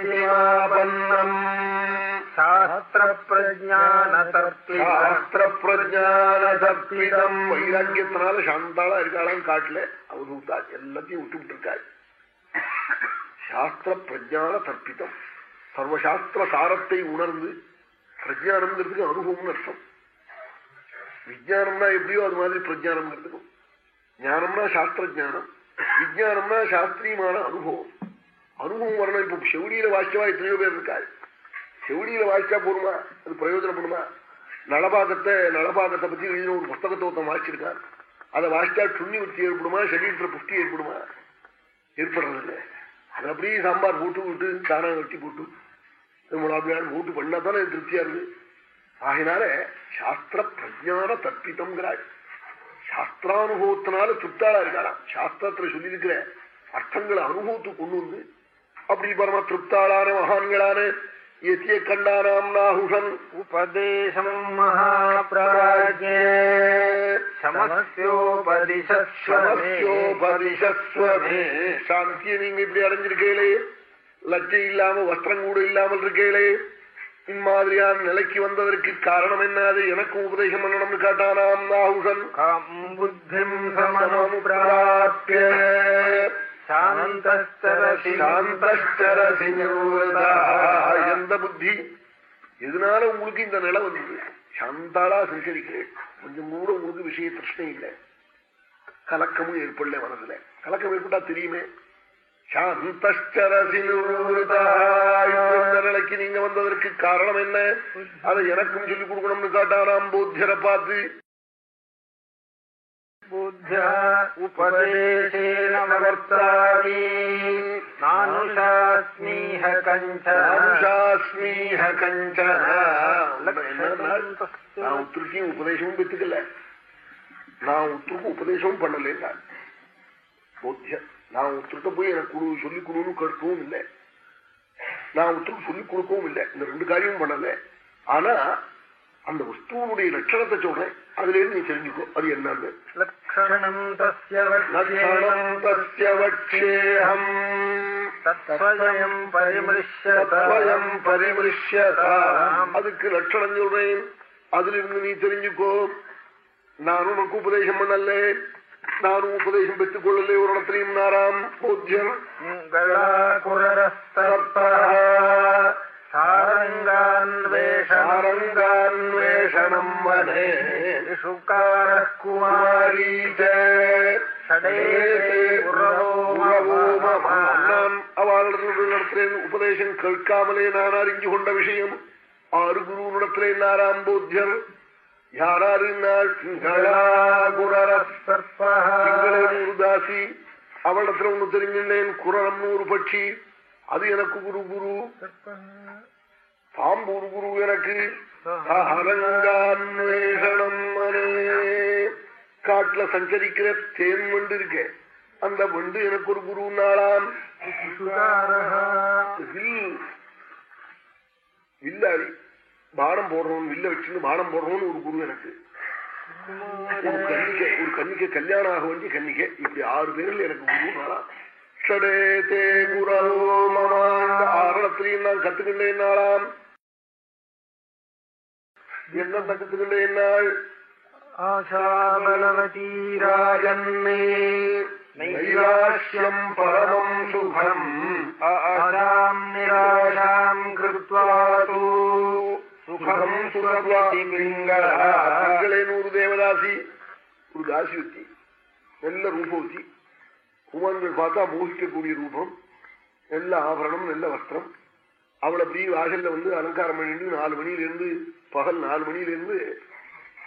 நிர்வேதாந்திமாபன்னம் சாஸ்திரப்பிரஜானதர்ப்பிதம் வைராக்கியத்தினால சாந்தாளா இருக்காளாம் காட்டுல அவரு எல்லாத்தையும் விட்டு விட்டு இருக்காரு சாஸ்திர பிரஜான தர்ப்பிதம் சர்வசாஸ்திர சாரத்தை உணர்ந்து பிரஜானம்ங்கிறதுக்கு அனுபவம்னு அர்த்தம் விஜயானம்னா எப்படியோ அது மாதிரி பிரஜானம்ங்கிறதுக்கும் ஞானம்னா சாஸ்திர ஜானம் விஜயானம்னா சாஸ்திரியமான அனுபவம். அனுபவம் வரணும். இப்ப செவிடியில வாசிச்சவா எத்தனையோ பேர் இருக்காரு செவிடியில வாசிச்சா போருமா அது பிரயோஜனப்படுமா நலபாகத்தை நலபாகத்தை பத்தி எழுதின ஒரு புஸ்தகத்தை ஒருத்தன் வாசிச்சிருக்கான். அதை வாசிச்சா சுண்ணி விருத்தி ஏற்படுமா? சரீரத்துல புஷ்டி ஏற்படுமா? ஏற்படுறதில்லை. அது அப்படியே சாம்பார் போட்டு விட்டு தானம் வெட்டி போட்டு முலாபியான் போட்டு பண்ணா தானே திருப்தியா இருக்கு. ஆகினால சாஸ்திர பிரஜான தற்பித்தம்ங்கிறாள் சாஸ்திரானுபவத்தினால திருப்தாளா இருக்காளாம். சாஸ்திரத்துல சொல்லியிருக்கிற அர்த்தங்களை அனுபவத்துக்கு கொண்டு வந்து அப்படி பரம திருப்தாளான மகான்களான எத்திய கண்டானாம் நாகுஷன் உபதேசம் மகாபிராஜே சமஸ்யோபதிசஸ்வமே சாந்தியை நீங்க இப்படி அடைஞ்சிருக்கீங்களே லட்சை இல்லாம வஸ்திரம் கூட இல்லாமல் இருக்கீங்களே இம்மாதிரியான நிலைக்கு வந்ததற்கு காரணம் என்ன அது எனக்கும் உபதேசம் பண்ணணும்னு காட்டானாம் நாகுஷன் புத்திம் சமனுப்பிராப்ய சாந்தரசி எந்த புத்தி? எதனால உங்களுக்கு இந்த நிலை வந்தது? சாந்தாளா சஞ்சரிக்கிறேன் கொஞ்சம் கூட உங்களுக்கு விஷய பிரச்சனை இல்லை. கலக்கமும் ஏற்படல மனதுல. கலக்கம் ஏற்பட்டா தெரியுமே. நிலைக்கு நீங்க வந்ததற்கு காரணம் என்ன? அதை எனக்கும் சொல்லிக் கொடுக்கணும்னு காட்டாராம் போத்தியரை பார்த்து बुद्ध्या उपदेशेन वर्तामि नानुशास्मीह कञ्चन அனுஷாஸ்மீஹ கஞ்சன நான் உத்திருக்கையும் உபதேசமும் பெற்றுக்கல நான் உத்திருக்கு உபதேசமும் பண்ணல போத்தியம் நான் உத்திருக்க போய் எனக்கு குடு சொல்லி கொடுன்னு கேட்கவும் இல்லை நான் உத்திருக்கு சொல்லிக் கொடுக்கவும் இல்லை இந்த ரெண்டு காரியமும் பண்ணல ஆனா அந்த வஸ்துவனுடைய லட்சணத்தை சொல்றேன். அதுல இருந்து நீ தெரிஞ்சுக்கோ. அது என்னன்னு அதுக்கு லட்சணம் சொல்றேன். அதுல இருந்து நீ தெரிஞ்சுக்கோ. நான் உனக்கு உபதேசம் பண்ணல நானும் உபதேசம் பெற்றுக் கொள்ளலே ஒரு இடத்திலையும் நாராம். போத்தியன். गलाकुरस्तर्पः சாரங்கான்வேஷணம் வனே शुकारः कुमारी च நான் அவளிடத்திலே உபதேசம் கேட்காமலே நான் அறிஞ்சு கொண்ட விஷயம் ஆறு குருவினிடத்திலே நாராம் போத்தியர் யாராரு நாள் திங்களூர் தாசி அவளிடத்துல ஒண்ணு தெரிஞ்சிருந்தேன் குரலம் நூறு பட்சி அது எனக்கு குரு குரு. பாம்பு ஒரு குரு எனக்கு. காட்டுல சஞ்சரிக்கிற தேன் வண்டு இருக்கே. அந்த வண்டு எனக்கு ஒரு குரு நாளாம். வில். வில்லாரி பானம் போடுறோம் வில்ல வச்சுன்னு பானம் போடுறோம்னு ஒரு குரு எனக்கு. ஒரு கன்னிகை ஒரு கன்னிகை கல்யாணம் ஆக வேண்டிய கன்னிகை. இப்படி ஆறு பேர்ல எனக்கு குரு நாளாம். ക്ഷടേതേ ഗുരഹോ മമ ആറണത്തിലെയും നാം കത്തുകൊണ്ടേ നാളാം. എണ്ണം പരമം ശുഭം. ആശാം നിരാശാം സുഖം സുഖങ്ങളെ നൂറ് ദേവദാസി ഒരു ദാസിയുത്തി നല്ല தேவதாசி பார்த்தா மோகிக்கக்கூடிய ரூபம் நல்ல ஆபரணம் நல்ல வஸ்திரம். அவளை அப்படியே வாசல்ல வந்து அலங்காரம் பண்ணிட்டு நாலு மணியிலிருந்து பகல் நாலு மணியிலிருந்து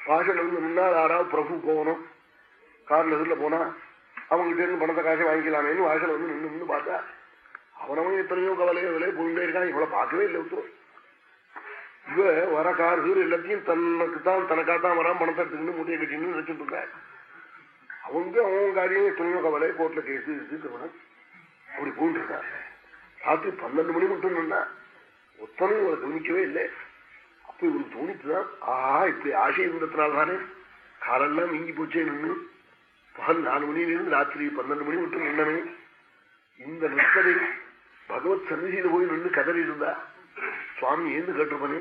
வாசல்ல வந்து முன்னால் ஆறாவது பிரபு போகணும். கார்ல இதுல போனா அவங்ககிட்ட இருந்து பணத்தை காசை வாங்கிக்கலாமேன்னு வாசல் வந்து நின்று நின்று பார்த்தா அவனவன் எத்தனையோ கவலையோ விலையை போயிட்டே இருக்கான். இவ்வளவு பார்க்கவே இல்லை ஒருத்தர் இவ வர கார் எல்லாத்தையும் தனக்கு தான் தனக்காத்தான் வரான் பணத்தை எடுத்துக்கிட்டு முட்டையை கட்டின்னு நினைச்சிட்டு இருக்காரு. அவனுக்கு அவன் காரியம் எத்தனையோ கவலை கோர்ட்ல கேஸ் இருக்குவன அப்படி போயிட்டு ராத்திரி பன்னெண்டு மணி மட்டும் நின்னா ஒத்தனும் இவரை கவனிக்கவே இல்லை. அப்ப இவனுக்கு தோணித்துதான் ஆஹா இப்படி ஆசை இருந்ததுனால தானே காலெல்லாம் நீங்கி போச்சே நின்று பகல் நாலு மணியிலிருந்து ராத்திரி பன்னெண்டு மணி மட்டும் நின்னமே இந்த நிற்பதை பகவத் சன்னிதியில போய் நின்று கதறி இருந்தா சுவாமி ஏந்து கேட்டிருப்பனே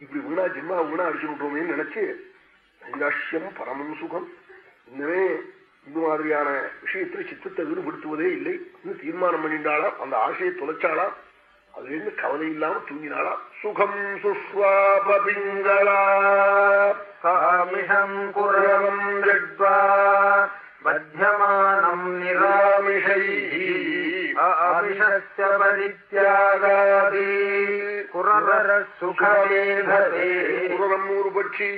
இப்படி வீணா ஜிம்மா வீணா அடிச்சு விட்டுருமேன்னு நினைச்சு நைராஷ்யம் பரமம் சுகம். இன்னமே இது மாதிரியான விஷயத்துல சித்தத்தை ஈடுபடுத்துவதே இல்லை. தீர்மானம் பண்ணிட்டாளாம் அந்த ஆசையை தொலைச்சாளாம். அதுல இருந்து கவலை இல்லாம தூங்கினாளாம். சுகம் சுஸ்வாபிங்களாமிஷம் குரவம் மத்தியமானம் நிராமிஷை அபிஷஸ்ய பரித்யாகாதி குரவர சுகமேதே குரவம் ஒரு பட்சி.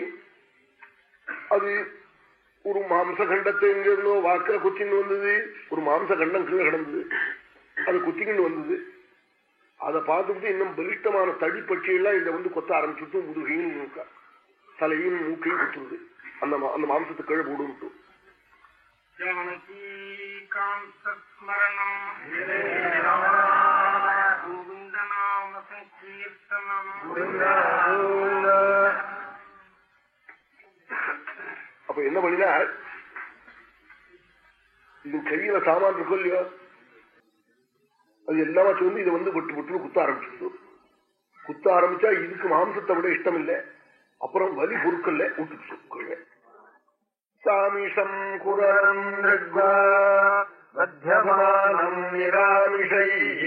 அது ஒரு மாம்ச கண்டத்தை எங்க இருந்தோ வாக்கில குத்தின்னு வந்தது. ஒரு மாம்ச கண்டம் கீழே கிடந்தது. அது குத்திக்கிண்டு வந்தது. அதை பார்த்துட்டு இன்னும் பலிஷ்டமான தடி பட்சியெல்லாம் இதை வந்து கொத்த ஆரம்பிச்சுட்டு முதுகையும் மூக்கா தலையும் மூக்கையும் குத்துருது அந்த அந்த மாம்சத்தை கீழே சங்கீர்த்தனம் அப்ப என்ன பண்ணினா இது கையில சாமான் இருக்கும் இல்லையோ அது எல்லாமே வந்து இதை வந்து விட்டு விட்டு குத்த ஆரம்பிச்சிருந்தோம் குத்த ஆரம்பிச்சா இதுக்கு மாம்சத்தை விட இஷ்டம் இல்லை அப்புறம் வலி பொருட்கள்ல விட்டுச்சு சாமிஷம் குரம் बध्यमानम् निरामिषैः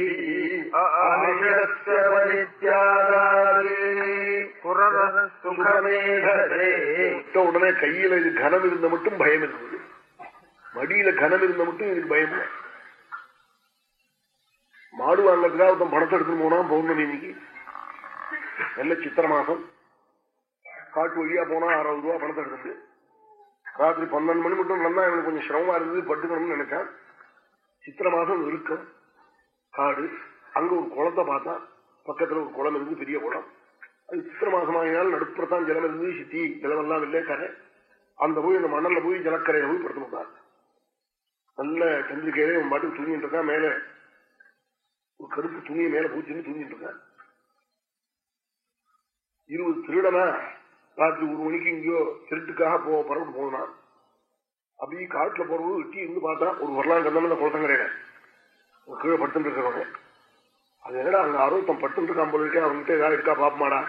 अविषस्य परित्यागादि कुररः सुखमेधते விட்ட உடனே கையில இது கனம் இருந்த மட்டும் பயம் இருந்தது மடியில கனம் இருந்த மட்டும் இதுக்கு பயம் இல்லை மாடு வாங்கறதுக்காக ஒருத்தன் பணத்தை எடுத்துட்டு போனா பௌர்ணமி இன்னைக்கு நல்ல சித்திர மாசம் காட்டு வழியா போனா அறுபது ரூபா பணத்தை எடுத்துட்டு ராத்திரி பன்னெண்டு மணி மட்டும் நல்லா இவனுக்கு கொஞ்சம் சிரமமா இருந்தது பட்டுக்கணும்னு நினைச்சான் சித்திர மாதம் இருக்கும். காடு அங்க ஒரு குளத்தை பார்த்தா பக்கத்துல ஒரு குளம் இருந்து பெரிய குளம். அது சித்திர மாசமாகினால் நடுப்புறத்தான் ஜலம் இருந்து சித்தி ஜலமெல்லாம் இல்லை கரை அந்த போய் அந்த மணல்ல போய் ஜலக்கரையில போய் படுத்து நல்ல சந்திரிக்கையிலே உன் பாட்டுக்கு தூங்கிட்டு இருக்கான் மேல. ஒரு கருப்பு துணியை மேல பூச்சின்னு தூங்கிட்டு இருக்கான். இருபது திருடனா ராத்திரி ஒரு மணிக்கு இங்கேயோ திருட்டுக்காக போ பரவிட்டு போனான். அப்படியே காட்டுல போறவங்க வெட்டி இருந்து பார்த்தா ஒரு வரலாம் கந்தம் அந்த கிடையாது ஒரு கீழே படுத்துட்டு இருக்கிறவங்க. அது என்னடா அங்க ஆரோத்தம் படுத்துட்டு இருக்கான் போல இருக்கே அவங்ககிட்ட ஏதாவது இருக்கா பாப்பமாடா?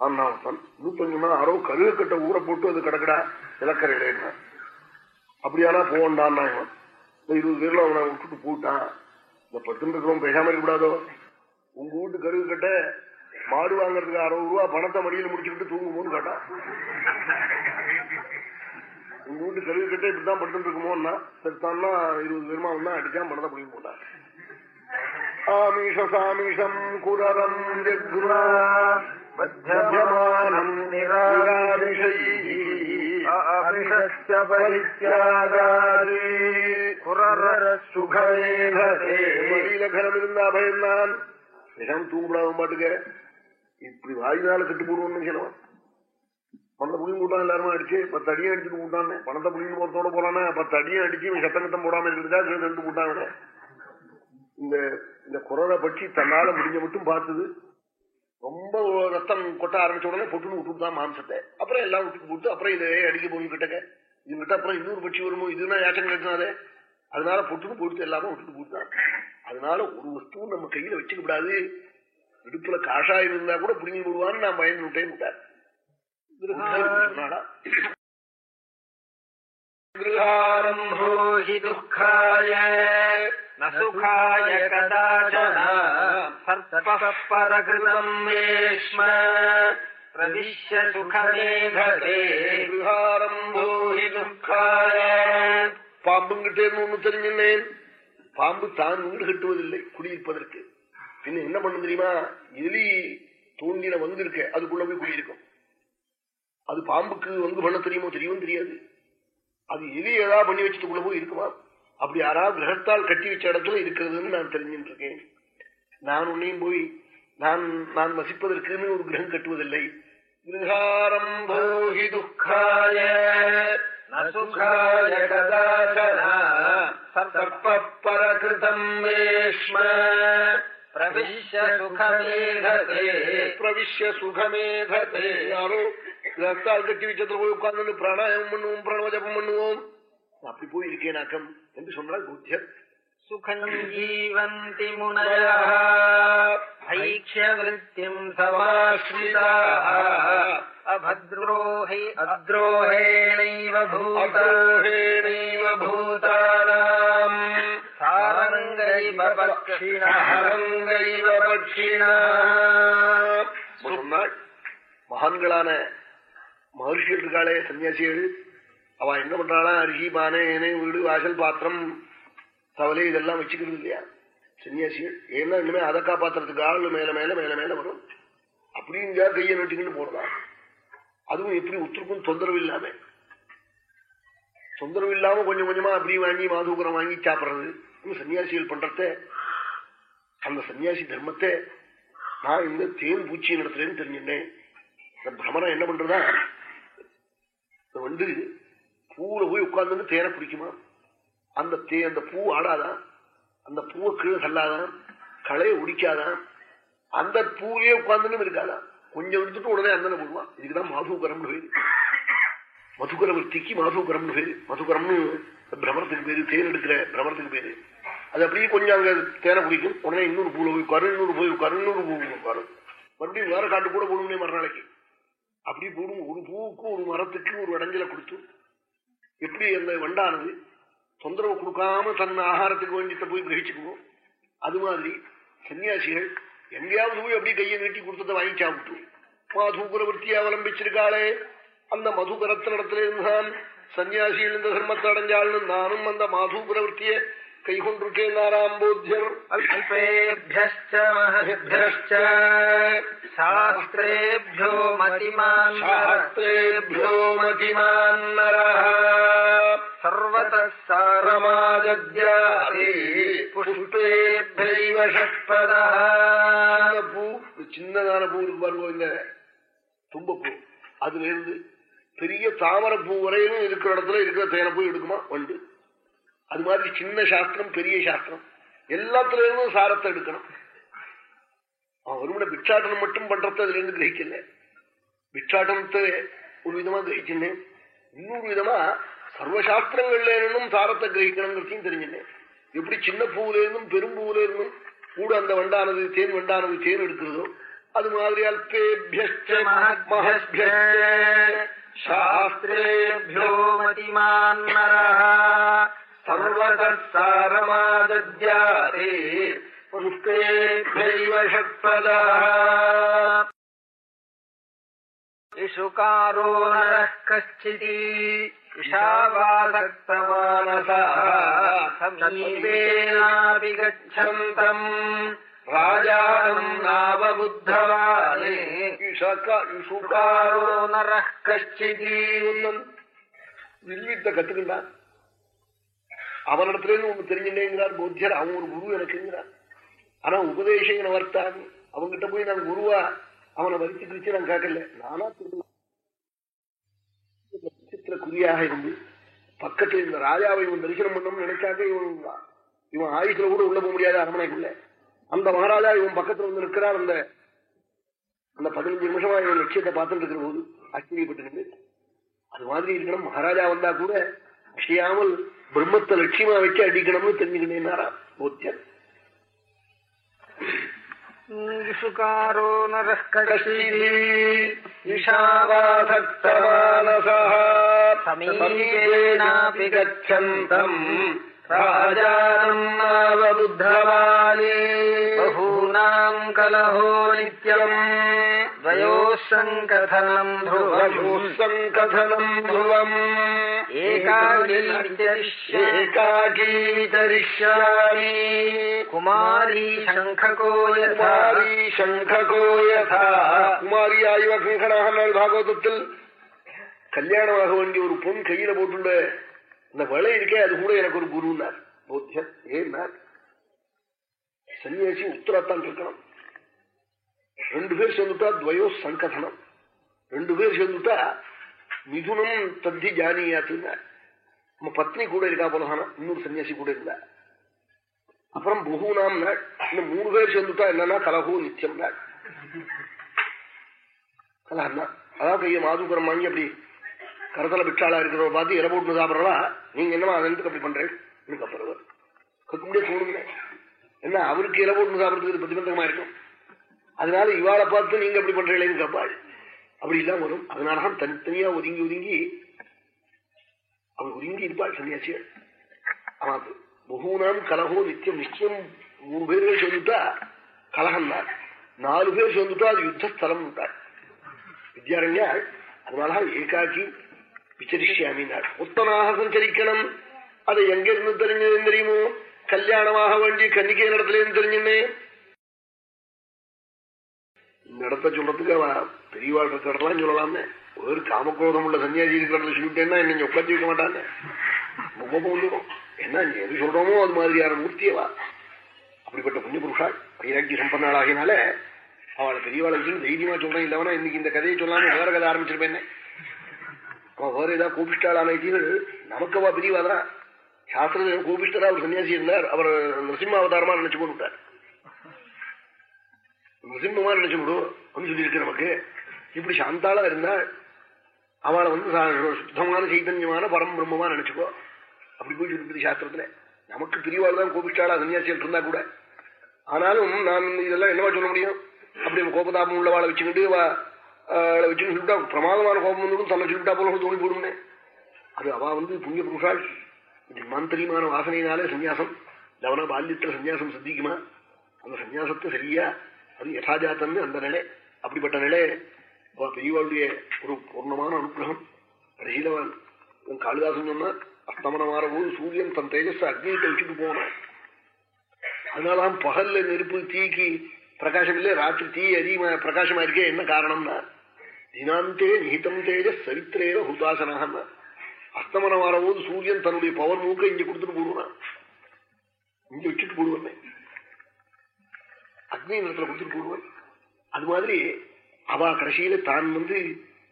ஆனா ஒருத்தன் நூத்தஞ்சுமா ஆரோ கருகக்கட்ட ஊற போட்டு அது கிடக்கடா இலக்கரையில என்ன அப்படியானா போகண்டான்னா இவன். இருபது பேர்ல அவனை விட்டுட்டு போட்டான். இந்த படுத்துட்டு இருக்கிறவன் பேசாம இருக்கக்கூடாதோ உங்க வீட்டு கருகக்கட்ட மாடு வாங்கறதுக்கு அறுபது ரூபா பணத்தை மடியில் முடிச்சுக்கிட்டு தூங்குமோன்னு கேட்டான். உங்க வீட்டு கழுவி கட்ட இப்படிதான் படுத்துட்டு இருக்குமோன்னா செத்தான்னா இருபது பேருமா தான் அடிச்சா மனதை புரிய போட்டா ஆமீஷ சாமீஷம் குரரம் ஜகுணானம் வெளியில கரம் இருந்தா பயம் தான் விஷம் தூங்கப்படாம பாட்டுக்க. இப்படி வாயினால கட்டு போடுவோம்னு சொல்லுவான் பணத்தை புள்ளி போட்டான் எல்லாருமே அடிச்சு பத்து அடியும் அடிச்சுட்டு போட்டானே பணத்தை புளியும் போறதோட போறானே பத்து அடியும் அடிச்சு சத்தம் கத்தம் போடாம இருக்கிறதுக்காக ரெண்டு கூட்டாங்க இந்த இந்த கொரோனா பட்சி தன்னால முடிஞ்ச மட்டும் பார்த்தது. ரொம்ப ரத்தம் கொட்ட ஆரம்பிச்ச உடனே பொட்டுன்னு விட்டுட்டு தான் மாம்சத்தை. அப்புறம் எல்லாம் விட்டு போட்டு அப்புறம் இதை அடிக்க போய் கிட்டக்க இதுகிட்ட அப்புறம் இன்னொரு பட்சி வருமோ இதுனா யாச்சம் கேட்காதே அதனால பொட்டுன்னு போட்டு எல்லாமே விட்டுட்டு போட்டுதான் அதனால ஒரு வஸ்துவும் நம்ம கையில வச்சுக்க கூடாது. இடுப்புல காஷாயம் இருந்தா கூட புடிங்கி விடுவான்னு நான் பயந்து விட்டேன் விட்டேன் சொன்னாடா गृहारम्भो हि दुःखाय न सुखाय कदाचन सर्पः परकृतम् वेश्म प्रविश्य सुखमेधते கிருஹாரம்போ हि दुःखाय பாம்புங்கிட்டே ஒண்ணு தெரிஞ்சினேன் பாம்பு தான் வீடு கட்டுவதில்லை குடியிருப்பதற்கு பின்ன என்ன பண்ணும் தெரியுமா எலி தூண்டின வந்து இருக்க அதுக்குள்ள போய் குடியிருக்கும் அது பாம்புக்கு வந்து பண்ண தெரியுமோ தெரியவும் தெரியாது. அது எலி ஏதாவது பண்ணி வச்சுட்டு போய் இருக்குமா? அப்படி யாராவது கிரகத்தால் கட்டி வச்ச இடத்துல இருக்கிறதுன்னு நான் தெரிஞ்சுட்டு இருக்கேன் நான் உன்னையும் போய் நான் நான் வசிப்பதற்குன்னு ஒரு கிரகம் கட்டுவதில்லை. கிரகாரம் போகி துக்காய பரகிருதம் வேஷ்ம பிரவிஷ்ய சுகமேதே பிரவிஷ்ய சுகமேதே யாரோ அஸ்தால் கட்டி விச்சத்துல போய் உட்கார்ந்து பிராணாயம் பண்ணுவோம் பிரணவ ஜபம் பண்ணுவோம். அப்படி போய் இருக்கேன் அக்கம் என்று சொன்னால் புத்தியர் சுகம் ஜீவந்தி முனையியம் அபத்ரோஹி அத்ரோஹேணைவ பூதேணைவ பூதானாம். மகான்களான மகர்ஷிகள் இருக்காளே சன்னியாசிகள் அவ என்ன பண்றாளா அரிசி பானை ஏனை வீடு வாசல் பாத்திரம் தவலை இதெல்லாம் வச்சுக்கிறது இல்லையா? சன்னியாசிகள் ஏன்னா இனிமே அதை காப்பாத்துறதுக்கு ஆள் மேல மேல மேல மேல வரும். அப்படிங்க கையை நட்டுக்கிட்டு போடுறா அதுவும் எப்படி உத்தருக்கும் தொந்தரவு இல்லாம. தொந்தரவு இல்லாம கொஞ்சம் கொஞ்சமா அப்படி வாங்கி மாதூகரம் வாங்கி சாப்பிடுறது. சன்னியாசிகள் பண்றத அந்த சன்னியாசி தர்மத்தை நான் இந்த தேன் பூச்சி நடத்துறேன்னு தெரிஞ்சுட்டேன் இந்த பிரமரம் என்ன பண்றதா? வந்து பூவுல போய் உட்கார்ந்து தேனை பிடிக்குமா? அந்த தே அந்த பூ ஆடாதான் அந்த பூவை கீழே தள்ளாதான் களையை உடிக்காதான் அந்த பூவிலே உட்கார்ந்துன்னு இருக்காதான் கொஞ்சம் எடுத்துட்டு உடனே அந்தன போடுவான் இதுக்குதான் மாதுகரம்னு பேரு. மதுகர விற்பிக்கு மாதுகரம்னு பேரு. மதுகரம்னு பிரமரத்துக்கு பேரு தேன் எடுக்கிற பிரமரத்துக்கு பேரு. அது அப்படியே கொஞ்சம் அங்க தேனை குடிக்கும் உடனே இன்னொரு பூல போய் உட்காரு இன்னொரு போய் உட்காரு இன்னொரு பூ உட்காரு. மறுபடியும் வேற காட்டு கூட போடுமே மறுநாளைக்கு. அப்படி போடும் ஒரு பூவுக்கு ஒரு மரத்துக்கு ஒரு வடஞ்சலை கொடுத்து. எப்படி அந்த வண்டானது? தொந்தரவு கொடுக்காம தன் ஆகாரத்துக்கு வேண்டியத்தை போய் கிரகிச்சுக்குவோம் அது மாதிரி சன்னியாசிகள் எங்கேயாவது போய் அப்படி கையை நீட்டி கொடுத்ததை வாங்கி சாப்பிட்டு. மாதூபுர விற்த்தியை அவலம்பிச்சிருக்காளே. அந்த மதுகரத்தினிடத்துல இருந்தான் சன்னியாசிகள் இந்த தர்மத்தை அடைஞ்சாள்னு நானும் அந்த மாதூபுரவர்த்தியை கைகொண்டிருக்கேனாராம்போத்தியர்ஸ்திரேபியோ மதிமாரமாஜத்யாரே புஷ்பேபிரைவ ஷட்பத பூ. சின்னதான பூ இருக்கு பாருங்க இந்த தும்பப்பூ. அதுல இருந்து பெரிய தாமரை பூ வரையிலும் இருக்கிற இடத்துல இருக்கிற தேனை போய் எடுக்குமா? வண்டு. அது மாதிரி சின்ன சாஸ்திரம் பெரிய சாஸ்திரம். எல்லாத்துல இருந்தும் சாரத்தை எடுக்கணும். அவன் வருமனை பிக்ஷாடனம் மட்டும் பண்றது அதுல இருந்து கிரகிக்கல. பிக்ஷாடனத்தை ஒரு விதமா கிரகிச்சுன்னேன் இன்னொரு விதமா சர்வசாஸ்திரங்கள்ல இருந்தும் சாரத்தை கிரகிக்கணுங்கிறதையும் தெரிஞ்சுனேன். எப்படி சின்ன பூவுல இருந்தும் பெரும்பூவுல இருந்தும் கூட அந்த வண்டானது தேன் வண்டானது தேன் எடுக்கிறதோ அது மாதிரி அல்பேபிய மதிமான் சர்வதத்தாரமாதே புஷ்பேவ ஷட்பதா இஷுகாரோ நர கச்சிதி விஷாவாசக்தமானசீவேனாபி கச்சந்தம் ராஜானம் நாவபுத்தவானே இஷுகாரோ நர கச்சிதி வில்வித்த கத்துக்கிட்டான் அவனிடத்துல இருந்து ஒண்ணு தெரிஞ்சுட்டேங்கிறார் போத்தியர். அவன் ஒரு குரு எனக்குங்கிறார். ஆனா உபதேசம் வர்த்தான் அவங்கிட்ட போய் நான் குருவா அவனை வரிச்சு பிரிச்சு நான் கேட்கல. நானா திருச்சித்திர குறியாக இருந்து பக்கத்துல இந்த ராஜாவை இவன் தரிசனம் பண்ணணும்னு நினைச்சாக்க இவன் இவன் ஆயுசுல கூட உள்ள போக முடியாத அரமனைக்குள்ள அந்த மகாராஜா இவன் பக்கத்துல வந்து நிற்கிறார். அந்த அந்த பதினஞ்சு நிமிஷமா இவன் லட்சியத்தை பார்த்துட்டு இருக்கிற போது ஆச்சரியப்பட்டு அது மாதிரி இருக்கணும். மகாராஜா வந்தா கூட விஷயாமல் பிரம்மத்தை லட்சியமா வச்சு அடிக்கணும்னு தெரிஞ்சுக்கிட்டேன்னாரா போத்தியன் इषुकारो नरः कश्चिति ईशावासक्तमानसः समीपेनापि गच्छन्तम् राजानम् नावबुद्धवाने बहूनाम् कलहो नित्यम् द्वयोः सङ्कथनम् ध्रुवम् सङ्कथनम् ध्रुवम् एकाकी वितरिष्यामि कुमारी शङ्खको यथा குமாரி சங்ககோ யதா குமாரியா இவ கங்கனாக நாள் பாகவதத்தில் கல்யாணமாக வேண்டிய ஒரு பொன் கையில போட்டுள்ள இந்த வளை இருக்கே அது கூட எனக்கு ஒரு குருன்னார் போத்தியர் ஏன்னார் சன்னியாசி உத்தரத்தான் இருக்கணும் ரெண்டு பேர் சேர்ந்துட்டா துவயோ சங்கதனம். ரெண்டு பேர் சேர்ந்துட்டா மிதுனம் தத்தி ஜானியாத்துன்னா நம்ம பத்னி கூட இருக்கா போலதானா இன்னொரு சன்னியாசி கூட இருந்தா. அப்புறம் பகுனாம் நாள். இன்னும் மூணு பேர் சேர்ந்துட்டா என்னன்னா கலகோ நித்தியம் நாள். கலகம்னா அதான் கைய மாதுபுரம் வாங்கி அப்படி கரத்தல விட்டாளா இருக்கிறவ பார்த்து இலை போட்டு சாப்பிடறா நீங்க என்னமா அதற்கு அப்படி பண்றேன் எனக்கு அப்புறம் கக்க முடியாது தோணுங்களேன் என்ன அவருக்கு இலை போட்டு சாப்பிடறதுக்கு பிரதிபந்தகமா இருக்கும்? அதனால இவாளை பார்த்து நீங்க அப்படி பண்றீங்களேன்னு கேட்பாள் அப்படி இல்லாம வரும். அதனாலதான் தனித்தனியா ஒதுங்கி ஒதுங்கி அவள் ஒதுங்கி இருப்பாள் சன்னியாசிகள். ஆனா பகுனாம் கலகோ நித்தியம் நிச்சயம் மூணு பேர்கள் சொல்லிட்டா கலகம் தான். நாலு பேர் சொல்லிட்டா அது யுத்த ஸ்தலம் வித்யாரண்யா அதனால ஏகாக்கி விசரிஷ்யாமினாள் உத்தமாக சஞ்சரிக்கணும். அதை எங்கிருந்து தெரிஞ்சது தெரியுமோ? கல்யாணமாக வேண்டிய கன்னிக்கை இடத்துல தெரிஞ்சுன்னே இந்த இடத்த சொல்றதுக்கு அவ பெரியவாள் இருக்கிற சொல்லலாமே ஒரு காமக்ரோதம் உள்ள சன்னியாசி இருக்கிற இடத்துல சொல்லிட்டேன்னா என்ன உட்காந்து வைக்க மாட்டாங்க கோபம் வந்துடும் என்ன எது சொல்றோமோ அது மாதிரியான மூர்த்தியவா அப்படிப்பட்ட புண்ணிய புருஷாள் வைராக்கிய சம்பன்னாள் ஆகினால அவளை பெரியவாளை தைரியமா சொல்றேன் இல்லவனா இன்னைக்கு இந்த கதையை சொல்லாம வேற கதை ஆரம்பிச்சிருப்பேன் அவன் வேற ஏதாவது கோபிஷ்டாளான நமக்கு அவ பெரியவாதான் சாஸ்திர கோபிஷ்டரா ஒரு சன்னியாசி இருந்தார் அவர் நரசிம்ம அவதாரமா நினைச்சு கொண்டுட்டார் நரசிம்மமா நினைச்சு விடும் அப்படின்னு சொல்லியிருக்கு நமக்கு. இப்படி சாந்தாளா இருந்தா அவளை வந்து சுத்தமான சைத்தன்யமான பரம் பிரம்மமா நினைச்சுக்கோ. அப்படி போய் சொல்லிருக்கு சாஸ்திரத்துல. நமக்கு பிரிவாள் தான் கோபிஷ்டாளா சன்னியாசிகள் இருந்தா கூட. ஆனாலும் நான் இதெல்லாம் என்னவா சொல்ல முடியும்? அப்படி கோபதாபம் உள்ளவாளை வச்சுக்கிட்டு வச்சுன்னு சொல்லிட்டா பிரமாதமான கோபம் வந்து தன்னை சொல்லிட்டா போல தோணி போடுமே அது அவ வந்து புண்ணிய புருஷாள் ஜன்மாந்தரியமான வாசனையினாலே சன்னியாசம் லவன பால்யத்துல சன்னியாசம் சித்திக்குமா? அந்த சன்னியாசத்தை சரியா அது யதாஜாத்தன்னு அந்த நிலை அப்படிப்பட்ட நிலை பெரியவாளுடைய ஒரு பூர்ணமான அனுகிரகம் கடைசியில காளிதாசன் சொன்னா அஸ்தமனமாற போது சூரியன் தன் தேஜஸ் அக்னியை கழிச்சுட்டு போனான் அதனாலாம் பகல்ல நெருப்பு தீக்கு பிரகாசம் இல்லை ராத்திரி தீ அதிகமா பிரகாசமா இருக்கே என்ன காரணம்னா தினாந்தே நிஹிதம் தேஜஸ் சரித்திரேவ ஹுதாசனகன்னா அஸ்தமனம் போது சூரியன் தன்னுடைய பவர் மூக்க இங்க கொடுத்துட்டு போடுவான். இங்க வச்சுட்டு போடுவேன். அக்னி நிலத்துல கொடுத்துட்டு போடுவான். அது மாதிரி அவ கடைசியில தான் வந்து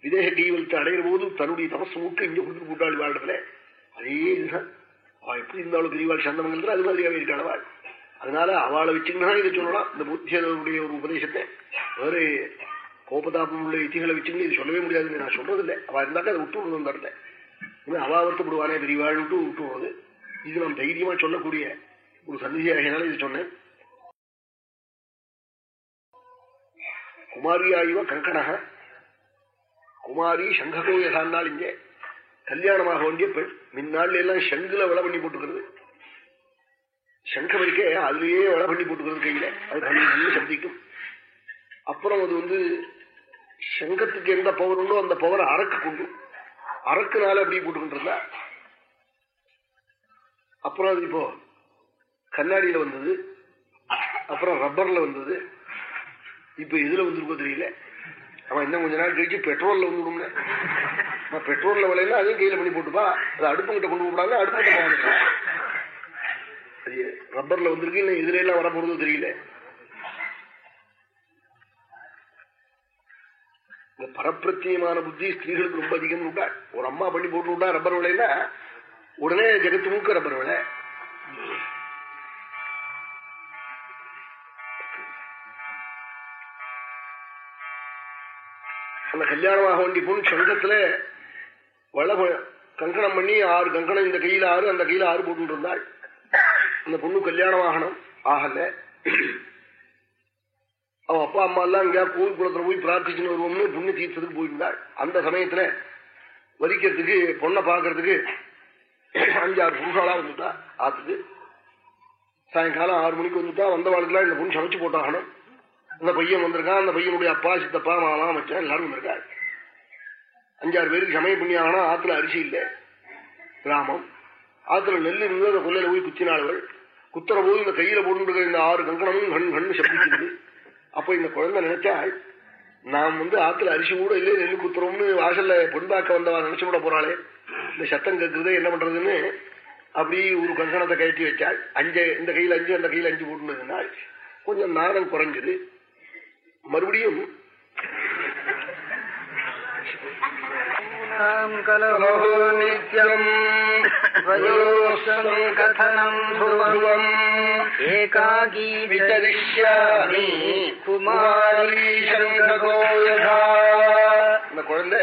விதேக கைவலத்தை அடையிற போது தன்னுடைய தபஸ் மூக்க இங்க கொடுத்துட்டு போட்டாள் வாழ்றதுல அதே இதுதான். அவ எப்படி இருந்தாலும் பெரியவாள் சந்தனங்கள் அது மாதிரியாவே இருக்காள் அதனால அவளை வச்சுங்கன்னா இதை சொல்லலாம். இந்த புத்தியனுடைய ஒரு உபதேசத்தை. வேறு கோபதாபம் உள்ள இத்திகளை வச்சுன்னு இது சொல்லவே முடியாதுன்னு நான் சொல்றதில்லை. அவ இருந்தாக்க அதை விட்டு விடணும் தரல அவா வருத்தப்படுவானே பெரியவாள் விட்டு விட்டு இது நான் தைரியமா சொல்லக்கூடிய ஒரு சந்திதியாகினால இது சொன்னேன். குமாரியாயுவ கங்கணக குமாரி சங்ககோ யசாந்தால் இங்கே. கல்யாணமாக வேண்டிய பெண். மின்னாள் எல்லாம் சங்குல விளை பண்ணி போட்டுக்கிறது. சங்கம் இருக்கே அதுலயே விளை பண்ணி போட்டுக்கிறது கையில. அது நல்ல சப்திக்கும் அப்புறம் அது வந்து சங்கத்துக்கு எந்த பவர் உண்டோ அந்த பவரை அரக்கு கொண்டு அரக்குனால அப்படி போட்டுக்கிட்டு அப்புறம் அது இப்போ கண்ணாடியில வந்தது அப்புறம் ரப்பர்ல வந்தது இப்ப எதுல வந்துருக்கோ தெரியல. அவன் இன்னும் கொஞ்ச நாள் கழிச்சு பெட்ரோல்ல வந்துடும்ல. பெட்ரோல்ல விலையில அதையும் கையில பண்ணி போட்டுப்பா. அது அடுப்பு கிட்ட கொண்டு போடாங்க அடுப்பு கிட்ட போவாங்க ரப்பர்ல வந்திருக்கு இல்ல இதுல எல்லாம் வரப்போறதோ தெரியல. இந்த பரப்பிரத்தியமான புத்தி ஸ்திரீகளுக்கு ரொம்ப அதிகம் உண்டா? ஒரு அம்மா பண்ணி போட்டு விட்டா ரப்பர் விலையில உடனே ஜெகத்து மூக்க ரப்பர் விலை. அந்த கல்யாணமாக வேண்டி பொண்ணு சங்கத்துல வள கங்கணம் பண்ணி ஆறு கங்கணம் இந்த கையில ஆறு அந்த கையில ஆறு போட்டு இருந்தாள். அந்த பொண்ணு கல்யாணம் ஆகணும். ஆகல. அவன் அப்பா அம்மா எல்லாம் இங்க கோவில் குளத்துல போய் பிரார்த்திச்சுன்னு வருவோம்னு புண்ணு தீர்த்தத்துக்கு போயிருந்தாள். அந்த சமயத்துல வரிக்கிறதுக்கு பொண்ணை பாக்குறதுக்கு அஞ்சாறு புருஷாலா வந்துட்டா ஆத்துக்கு. சாயங்காலம் ஆறு மணிக்கு வந்துட்டா வந்தவாளுக்குலாம் இந்த பொண்ணு சமைச்சு போட்டாகணும். அந்த பையன் வந்திருக்கான் அந்த பையனுடைய அப்பா சித்தப்பா மாமா மச்சான் எல்லாரும் வந்திருக்காள் அஞ்சாறு பேருக்கு சமய புண்ணியாகனா ஆத்துல அரிசி இல்லை. கிராமம். ஆத்துல நெல் இருந்து அந்த கொல்லையில போய் குத்தினாளர்கள் குத்துற போது இந்த கையில போட்டு இந்த ஆறு கங்கணமும் கண் கண்ணு சப்திக்கிறது அப்ப இந்த குழந்தை நினைச்சா நாம் வந்து ஆத்துல அரிசி கூட இல்லை நெல் குத்துறோம்னு வாசல்ல பொன்பாக்க வந்தவா நினைச்சு விட போறாளே. இந்த சத்தம் கேட்கறது என்ன பண்றதுன்னு அப்படி ஒரு கங்கணத்தை கயற்றி வச்சாள். அஞ்சு இந்த கையில அஞ்சு அந்த கையில அஞ்சு போட்டுனாள் கொஞ்சம் நாரம் குறைஞ்சது. மறுபடியும் நித்யம் கதனம் துருவம் ஏகாகி விசரிஷ்யாமி குமாரி சங்ககோயதா இந்த குழந்தை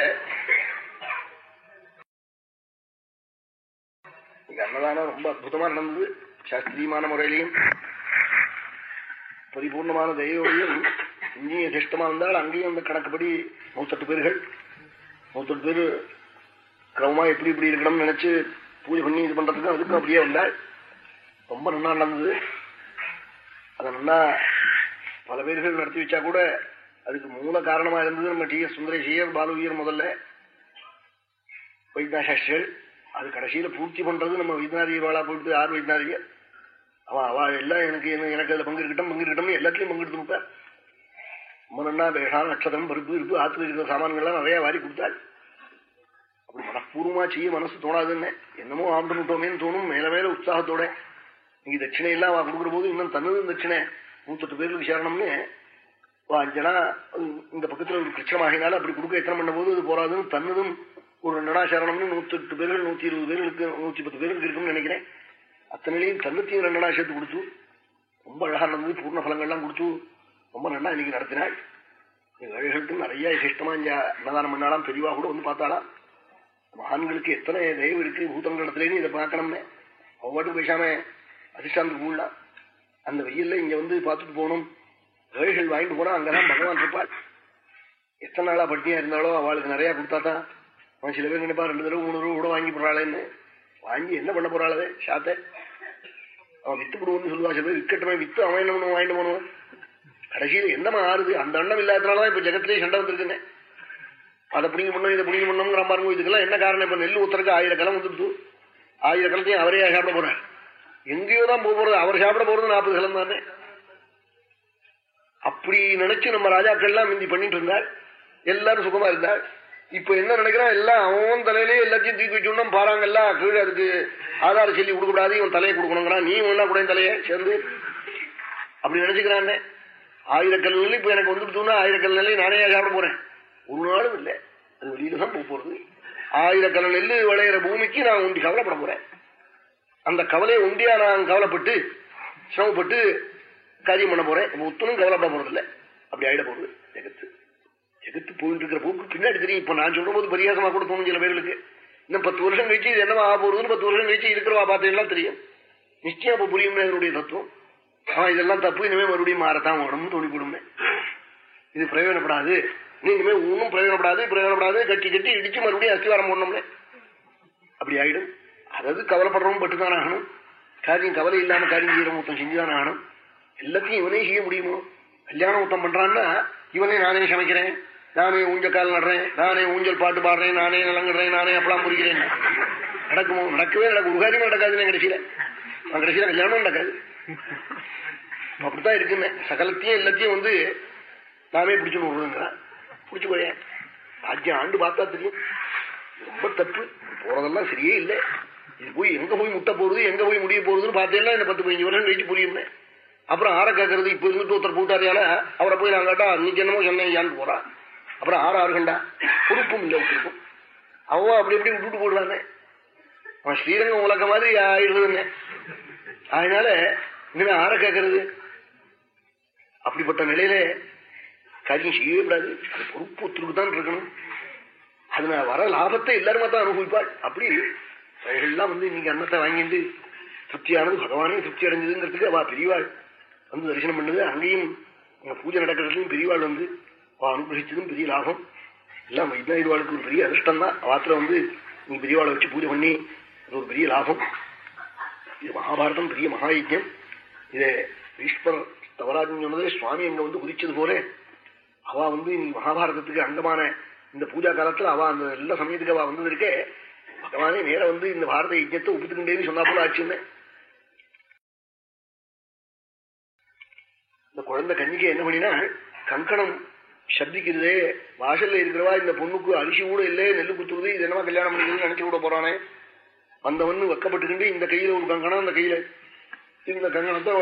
அன்னதானம் ரொம்ப அற்புதமா நடந்தது. சாஸ்திரியமான முறையிலையும் பரிபூர்ணமான தயவோடையும் இங்கேயும் யதிஷ்டமா இருந்தால் அங்கேயும் அந்த கணக்குப்படி நூத்தெட்டு பேர்கள் ஒருத்தர் பேர் கிரமமா எப்படி இப்படி இருக்கணும்னு நினைச்சு பூஜை பண்ணி இது பண்றதுக்கு அதுக்கும் அப்படியே வந்தாள் ரொம்ப நல்லா நடந்தது. அதை நல்லா பல பேர்கள் நடத்தி வச்சா கூட அதுக்கு மூல காரணமா இருந்தது நம்ம டி எஸ் சுந்தரேஷியர் பாலுவியர் முதல்ல. வைத்தியசாஸ்திரிகள் அது கடைசியில பூர்த்தி பண்றது நம்ம வைத்தியநாதிகர்களா போயிட்டு யார் வைத்தியநாதிகர் அவன் அவ எல்லாம் எனக்கு எனக்கு அதுல பங்கு இருக்கட்டும் பங்கு இருக்கட்டும் எல்லாத்துலயும் பங்கு எடுத்து கொடுத்தார் மனன்னா நட்சத்திரம் பருப்பு இருப்பு ஆத்துல இருக்கிற சாமான்கள்லாம் நிறைய வாரி கொடுத்தாள். அப்படி மனப்பூர்வமா செய்ய மனசு தோணாதுன்னு என்னமோ ஆண்டுட்டோமேன்னு தோணும் மேல மேல உற்சாகத்தோட. நீங்க தட்சிணை எல்லாம் அவ கொடுக்குற போது இன்னும் தன்னதும் தட்சிணை. நூத்தெட்டு பேருக்கு சேரணும்னு வா அஞ்சனா இந்த பக்கத்துல ஒரு கிருஷ்ணமாகினால அப்படி கொடுக்க எத்தனை பண்ண போது அது போறாதுன்னு தன்னதும் ஒரு ரெண்டனா சேரணும்னு நூத்தி பேர்கள் நூத்தி இருபது பேர்களுக்கு நூத்தி பத்து பேருக்கு இருக்கும்னு நினைக்கிறேன். அத்தனையிலையும் தன்னத்தையும் ரெண்டனா சேர்த்து கொடுத்து ரொம்ப அழகா நடந்தது பூர்ண பலங்கள்லாம் கொடுத்து ரொம்ப நல்லா இன்னைக்கு நடத்தினாள் ஏழைகளுக்கு நிறைய சிஷ்டமா இங்க அன்னதானம் பண்ணாலாம் பெரியவா கூட வந்து பார்த்தாலாம் மகான்களுக்கு எத்தனை தயவு இருக்கு பூதங்களிடத்துலேன்னு இதை பார்க்கணும்னு. ஒவ்வொரு பேசாம அதிஷ்டாந்து கூடலாம் அந்த வெயில்ல இங்க வந்து பார்த்துட்டு போகணும். ஏழைகள் வாங்கிட்டு போனா அங்கதான் பகவான் இருப்பாள். எத்தனை நாளா பட்டினியா இருந்தாலோ அவளுக்கு நிறைய கொடுத்தாதான் அவன் சில பேர் நினைப்பா ரெண்டு தடவை மூணு ரூபா கூட வாங்கி போறாளேன்னு வாங்கி என்ன பண்ண போறாளே சாத்த. அவன் வித்து போடுவோம்னு சொல்லுவா சில பேர் விற்கட்டமே வித்து அவன் என்ன பண்ணுவான் வாங்கிட்டு போனவன் கடைசியில் என்னமா ஆறுது அந்த எண்ணம் இல்லாதனாலதான் இப்ப ஜெகத்திலேயே சண்டை வந்துருக்குங்க. அதை பிடிங்க பண்ணும் இதை பிடிங்க பண்ணுங்கிற பாருங்க இதுக்கெல்லாம் என்ன காரணம்? இப்ப நெல் ஊத்துறதுக்கு ஆயிரக்கலம் கிளம் வந்துடுது அவரே சாப்பிட போறார். எங்கேயோ தான் போக போறது. அவர் சாப்பிட போறது நாற்பது கிளம் தானே. அப்படி நினைச்சு நம்ம ராஜாக்கள்லாம் மிந்தி பண்ணிட்டு இருந்தார். எல்லாரும் சுகமா இருந்தார். இப்ப என்ன நினைக்கிறான்? எல்லாம் அவன் தலையிலேயே எல்லாத்தையும் தூக்கி வச்சுடணும் பாறாங்கல்ல. கீழே அதுக்கு ஆதார சொல்லி கொடுக்கக்கூடாது இவன் தலையை கொடுக்கணுங்கிறான். நீ ஒன்னா கூட தலையை சேர்ந்து. அப்படி நினைச்சுக்கிறான். ஆயிரக்கல் நெல் இப்ப எனக்கு வந்துடுச்சுன்னா ஆயிரக்கல் நெல்லை நானே சாப்பிட போறேன். ஒரு நாளும் இல்லை. அது வெளியில தான் போக போறது. ஆயிரக்கல் நெல் விளையிற பூமிக்கு நான் உண்டி கவலைப்பட போறேன். அந்த கவலையை உண்டியா நான் கவலைப்பட்டு சிரமப்பட்டு காரியம் பண்ண போறேன். ஒத்தனும் கவலைப்பட போறது இல்லை. அப்படி ஆயிட போறது ஜெகத்து. ஜெகத்து போயிட்டு இருக்கிற போக்கு பின்னாடி தெரியும். இப்ப நான் சொல்ற போது பரியாசமா கூட தோணும் சில பேர்களுக்கு. இன்னும் பத்து வருஷம் கழிச்சு இது என்னவா ஆக போறதுன்னு பத்து வருஷம் கழிச்சு இருக்கிறவா பார்த்தீங்கன்னா தெரியும். நிச்சயம் அப்ப புரியும் என்னுடைய தத்துவம். ஆஹ் இதெல்லாம் தப்பு இனிமே மறுபடியும் மாறத்தான் உடம்பு தோணி கொடுமே இது பிரயோஜனப்படாது. நீ இனிமே ஒன்றும் பிரயோஜனப்படாது பிரயோஜனப்படாது கட்டி கட்டி இடிச்சு மறுபடியும் அஸ்திவாரம் போடணும்னே. அப்படி ஆயிடும். அதாவது கவலைப்படுறவங்க பட்டுதான் ஆகணும். காரியம் கவலை இல்லாம காரியம் செய்யற மொத்தம் செஞ்சுதான் ஆகணும். எல்லாத்தையும் இவனே செய்ய முடியுமோ? கல்யாணம் மொத்தம் பண்றான்னா இவனே நானே சமைக்கிறேன் நானே ஊஞ்சல் கால் நடுறேன் நானே ஊஞ்சல் பாட்டு பாடுறேன் நானே நலங்குறேன் நானே அப்பலாம் புரிக்கிறேன். நடக்குமோ? நடக்கவே நடக்கும் ஒரு காரியமும் நடக்காதுன்னு கடைசியில. கடைசியில கல்யாணம் நடக்காது. அப்படித்தான் இருக்குன்னு. சகலத்தையும் எல்லாத்தையும் வந்து நாமே பிடிச்சு விடுறதுங்கிறான் பிடிச்சு போய ராஜ்யம் ஆண்டு பார்த்தா தெரியும். ரொம்ப தப்பு. போறதெல்லாம் சரியே இல்லை. இது போய் எங்க போய் முட்டை போறது எங்க போய் முடிய போறதுன்னு பார்த்தேன்னா என்ன பத்து பதினஞ்சு வருஷம் கழிச்சு புரியுமே அப்புறம் ஆற கேட்கறது இப்ப இருந்துட்டு ஒருத்தர் போட்டாரியால அவரை போய் நான் கேட்டா அன்னைக்கு என்னமோ சொன்னேன் போறா? அப்புறம் ஆறு ஆறுகண்டா. பொறுப்பும் இல்லை இருக்கும் அவன் அப்படி எப்படி விட்டுட்டு போடுறானே அவன் ஸ்ரீரங்கம் உலக மாதிரி ஆயிடுறதுன்னு அதனால இனிமே ஆற கேட்கறது அப்படிப்பட்ட நிலையில காரியம் செய்யவே கூடாது அது பொறுப்பு ஒத்துருக்கு தான் இருக்கணும். அதுல வர லாபத்தை எல்லாருமா தான் அனுபவிப்பாள். அப்படி எல்லாம் வந்து நீங்க அன்னத்தை வாங்கிட்டு திருப்தியானது பகவானே திருப்தி அடைஞ்சதுங்கிறதுக்கு அவ பெரியவாள். வந்து தரிசனம் பண்ணது. அங்கேயும் பூஜை நடக்கிறதுலையும் பெரியவாள் வந்து அவ அனுகிரகிச்சதும் பெரிய லாபம். எல்லாம் வைத்தியாயுவாளுக்கு ஒரு பெரிய அதிர்ஷ்டம் தான். அவாத்துல வந்து நீ பெரியவாளை வச்சு பூஜை பண்ணி அது ஒரு பெரிய லாபம். இது மகாபாரதம் பெரிய மகாயஜம் இதை ஈஸ்வரர் தவராஜன் சொன்னதே சுவாமி அங்க வந்து குதிச்சது போல. அவ வந்து நீ மகாபாரதத்துக்கு அங்கமான இந்த பூஜா காலத்துல அவ அந்த எல்லா சமயத்துக்கு அவ வந்தது இருக்கே பகவானே நேர வந்து இந்த பாரத யஜ்யத்தை ஒப்புத்துக்கிட்டேன்னு சொன்னா போல ஆச்சுன்னு இந்த குழந்தை கண்ணிக்கு என்ன பண்ணினா கங்கணம் சப்திக்கிறதே வாசல்ல இருக்கிறவா இந்த பொண்ணுக்கு அரிசி கூட இல்லை நெல்லு குத்துறது இது என்னவா கல்யாணம் பண்ணிக்கிறது நினைச்சு கூட போறானே. வந்தவன்னு வெக்கப்பட்டுக்கிட்டு இந்த கையில ஒரு கங்கணம் அந்த கையில இந்த கங்கணத்தை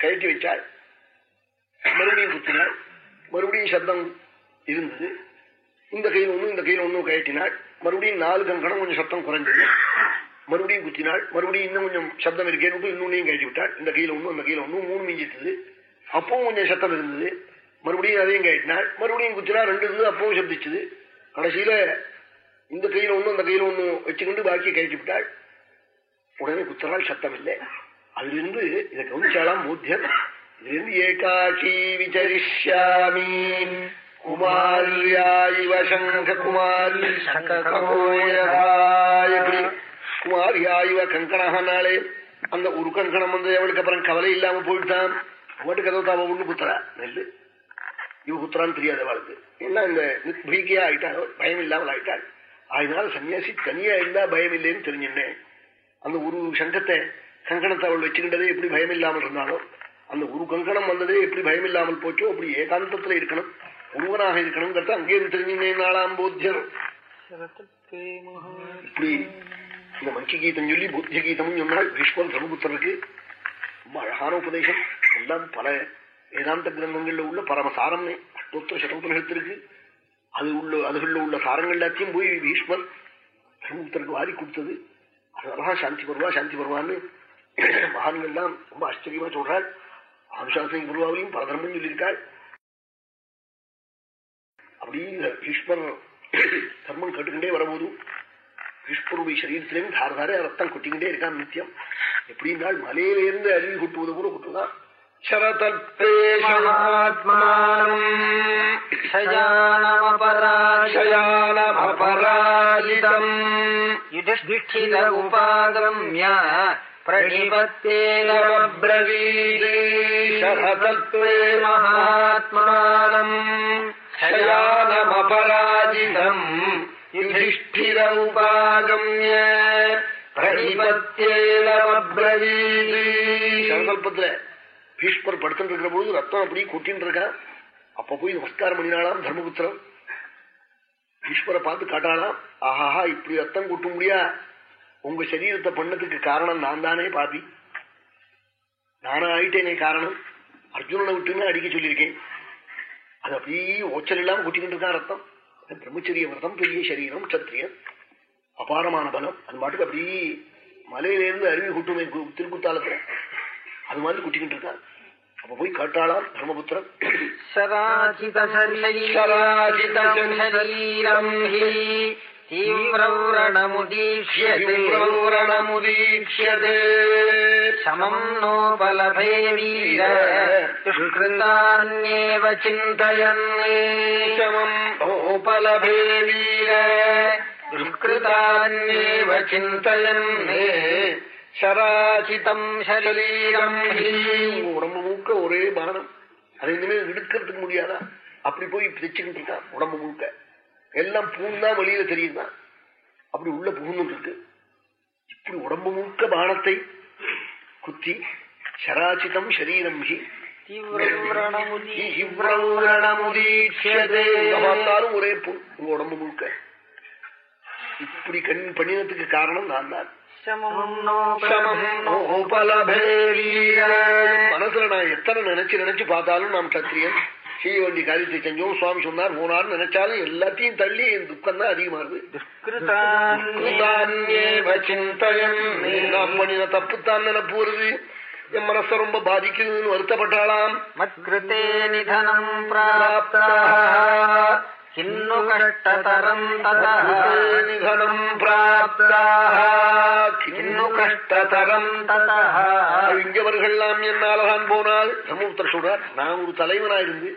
கழட்டி வச்சாள். மறுபடியும் குத்தினாள் மறுபடியும் சப்தம் இருந்தது. இந்த கையில் ஒண்ணு இந்த கையில் ஒன்னும் கயட்டினாள் மறுபடியும் நாலு கங்கணம் கொஞ்சம் சத்தம் குறைஞ்சது. மறுபடியும் குத்தினாள் மறுபடியும் இன்னும் கொஞ்சம் சப்தம் இருக்கேன்னு இன்னொன்னையும் கழட்டி விட்டாள் இந்த கையில ஒண்ணும் அந்த கையில ஒண்ணும் மூணு மிஞ்சிட்டது. அப்பவும் கொஞ்சம் சத்தம் இருந்தது. மறுபடியும் அதையும் கழட்டினாள் மறுபடியும் குத்தினா ரெண்டு இருந்தது. அப்பவும் சப்திச்சது கடைசியில இந்த கையில ஒண்ணும் அந்த கையில ஒண்ணும் வச்சுக்கொண்டு பாக்கி கழட்டி விட்டாள் உடனே குத்தினால் சத்தம் இல்லை. அதிலிருந்து இதை கவனிச்சாலாம் போத்தியம் ஏகாட்சி விசரிஷ்யாமி குமாரியாயிவ சங்க எப்படி குமாரியாயிவ கங்கணாலே அந்த ஒரு கங்கணம் வந்து அவளுக்கு அப்புறம் கவலை இல்லாம போயிட்டான் அவட்டு கதவு தாவ ஒண்ணு குத்துறா. நெல்லு. இவ குத்துறான்னு தெரியாது அவளுக்கு. என்ன இந்த பீக்கியா ஆயிட்டாள் பயம் இல்லாமல் ஆயிட்டாள். அதனால சன்னியாசி தனியா இருந்தா பயம் இல்லைன்னு தெரிஞ்சுட்டேன் அந்த ஒரு சங்கத்தை கங்கணத்தை அவள் வச்சுக்கிட்டதே எப்படி பயம் இல்லாமல் இருந்தாலும் அந்த ஒரு கங்கணம் வந்ததே எப்படி பயம் இல்லாமல் போச்சோ அப்படி ஏகாந்தத்துல இருக்கணும். ஒருவனாக இருக்கணுங்கிறத அங்கே தெரிஞ்சுனேன் நாளாம் போத்தியர். இப்படி இந்த மஞ்ச கீதம் சொல்லி புத்திய கீதம் சொன்னால் பீஷ்மன் தர்மபுத்தருக்கு ரொம்ப அழகான உபதேசம். எல்லாம் பல வேதாந்த கிரந்தங்கள்ல உள்ள பரமசாரம் அஷ்டோத்திர சதோபனிஷத்திற்கு அது உள்ள அதுகளில் உள்ள சாரங்கள் எல்லாத்தையும் போய் பீஷ்மர் தர்மபுத்தருக்கு வாரி கொடுத்தது. அது அழகா சாந்தி பருவா சாந்தி பருவான்னு மகான்கள்லாம் ரொம்ப ஆச்சரியமா சொல்றாள் ஆபிஷாசை குருவாவிலையும் பரதர்மம் சொல்லியிருக்காள். அப்படிங்கிற பீஷ்மர் தர்மம் கேட்டுக்கிட்டே வரபோது பீஷ்மருடைய சரீரத்திலேருந்து தார தாரையா ரத்தம் கொட்டிக்கிட்டே இருக்கான் நித்தியம் எப்படி இருந்தால் மலையிலேருந்து அருவி கொட்டுவது போல கொட்டுதான். யுதிஷ்டிர உபாகம்ய பிரணிபத்தேனீஷரதத்வே மகாத்மானம் ஹயானமபராஜிதம் யுதிஷ்டிரமுபாகமிய சங்கல்பத்துல பீஷ்மர் படுத்துட்டு இருக்கிற போது ரத்தம் அப்படி கொட்டின்னு இருக்கா? அப்ப போய் நமஸ்காரம் பண்ணினாலாம் தர்மபுத்திரம் ஈஸ்வரை பார்த்து காட்டாளாம் ஆஹாஹா இப்படி ரத்தம் கொட்டும் முடியா உங்க சரீரத்தை பண்ணதுக்கு காரணம் நான் தானே பாபி. நானும் ஆயிட்டேனே காரணம். அர்ஜுனனை விட்டுன்னு அடிக்க சொல்லியிருக்கேன். அது அப்படியே ஓச்சல் இல்லாம கூட்டிக்கிட்டு இருக்கான் ரத்தம். பிரம்மச்சரிய விரதம் பெரிய சரீரம் சத்திரியன் அபாரமான பலம். அது மாட்டுக்கு அப்படியே மலையிலேருந்து அருவி குட்டுமே திருக்குத்தாலத்துல. அது மாதிரி குட்டிக்கிட்டு இருக்கான் அப்ப போய் கேட்டாளாம் தர்மபுத்திரன். சராஜித சரீரம் தீவிரௌரணமுதீட்சியமுதீட்சியது சமம் நோபலபே வீர. துஷ்கிருந்தான்யேவ சிந்தயன் சமம் நோபலபே வீர. துஷ்கிருதான்யேவ சிந்தயன் சராச்சிதம் சரீரம் உடம்பு முழுக்க ஒரே மரணம் அது இனிமேல் இடுக்கிறதுக்கு முடியாதா? அப்படி போய் பிரிச்சுக்கிட்டு இருக்கான் உடம்பு முழுக்க. எல்லாம் பூந்தா வெளியில தெரியுதுதான் அப்படி உள்ள புகுந்து இருக்கு. இப்படி உடம்பு முழுக்க பானத்தை குத்தி சராச்சிதம் சரீரம் ஹி பார்த்தாலும் ஒரே உங்க உடம்பு முழுக்க. இப்படி கண் பண்ணினதுக்கு காரணம் நான் தான். மனசுல நான் எத்தனை நினைச்சு நினைச்சு பார்த்தாலும் நாம் சத்திரியன். செய்ய வேண்டிய காரியத்தை செஞ்சோம் சுவாமி சொன்னார் போனார் நினைச்சாலும் எல்லாத்தையும் தள்ளி என் துக்கம் தான் அதிகமாகுது நாம் பண்ணின தப்புத்தான் நினைப்பு வருது என் மனச ரொம்ப பாதிக்குதுன்னு வருத்தப்பட்டாளாம். பிராப்தா கிண்ணு கஷ்டதரம் நிதனம் பிராப்தா கிண்ணு கஷ்டதரம் இங்கவர்கள்லாம் என்னால்தான் போனால் சமூகத்தில் சொல்றார் நான் ஒரு தலைவனா இருந்து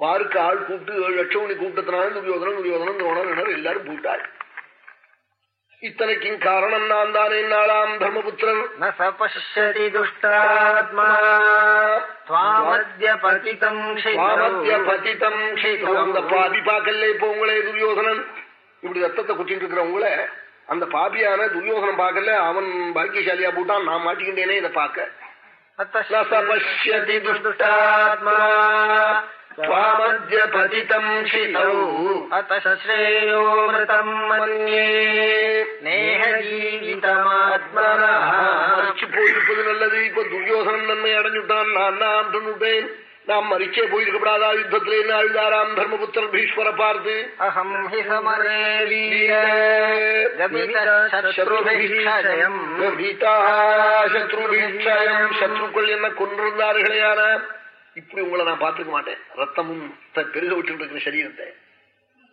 வாருக்கு ஆள் கூப்பிட்டு ஏழு லட்சம் மணி கூட்டத்தினாலும் துரியோதனம் துரியோதனம் எல்லாரும் போட்டாள் இத்தனைக்கும் காரணம் நான் தானே. நாளாம் தர்மபுத்திரன் சபஷ்யதி துஷ்டாத்மாதியம் பாபி பார்க்கல இப்போ உங்களே துரியோசனன் இப்படி ரத்தத்தை குட்டிட்டு இருக்கிறவங்கள அந்த பாபியான துரியோசனம் பார்க்கல அவன் பாக்கியசாலியா போட்டான் நான் மாட்டிக்கிட்டேனே இதை பார்க்க. சபஷ்யதி துஷ்டாத்மா. त्वामद्य पतितम् शितौ अतः श्रेयो मृतम् मन्ये नेह जीवितमात्मनः மறிச்சு போயிருப்பது நல்லது இப்ப துரியோசனம் நன்மை அடைஞ்சுட்டான் நான் நான் தன்னுட்டேன் நாம் மறிச்சே போயிருக்கப்படாதா யுத்தத்திலே அழுதாராம் தர்மபுத்திரன் பீஷ்வர பார்த்து अहम् हि समरे वीर गमितशत्रुभिक्षयम् சத்ருபீட்சயம் சத்ருக்கள் என்ன கொண்டிருந்தார்களேயான இப்படி உங்களை நான் பார்த்துக்க மாட்டேன். ரத்தமும் பெருக விட்டு இருக்கிற சரீரத்தை.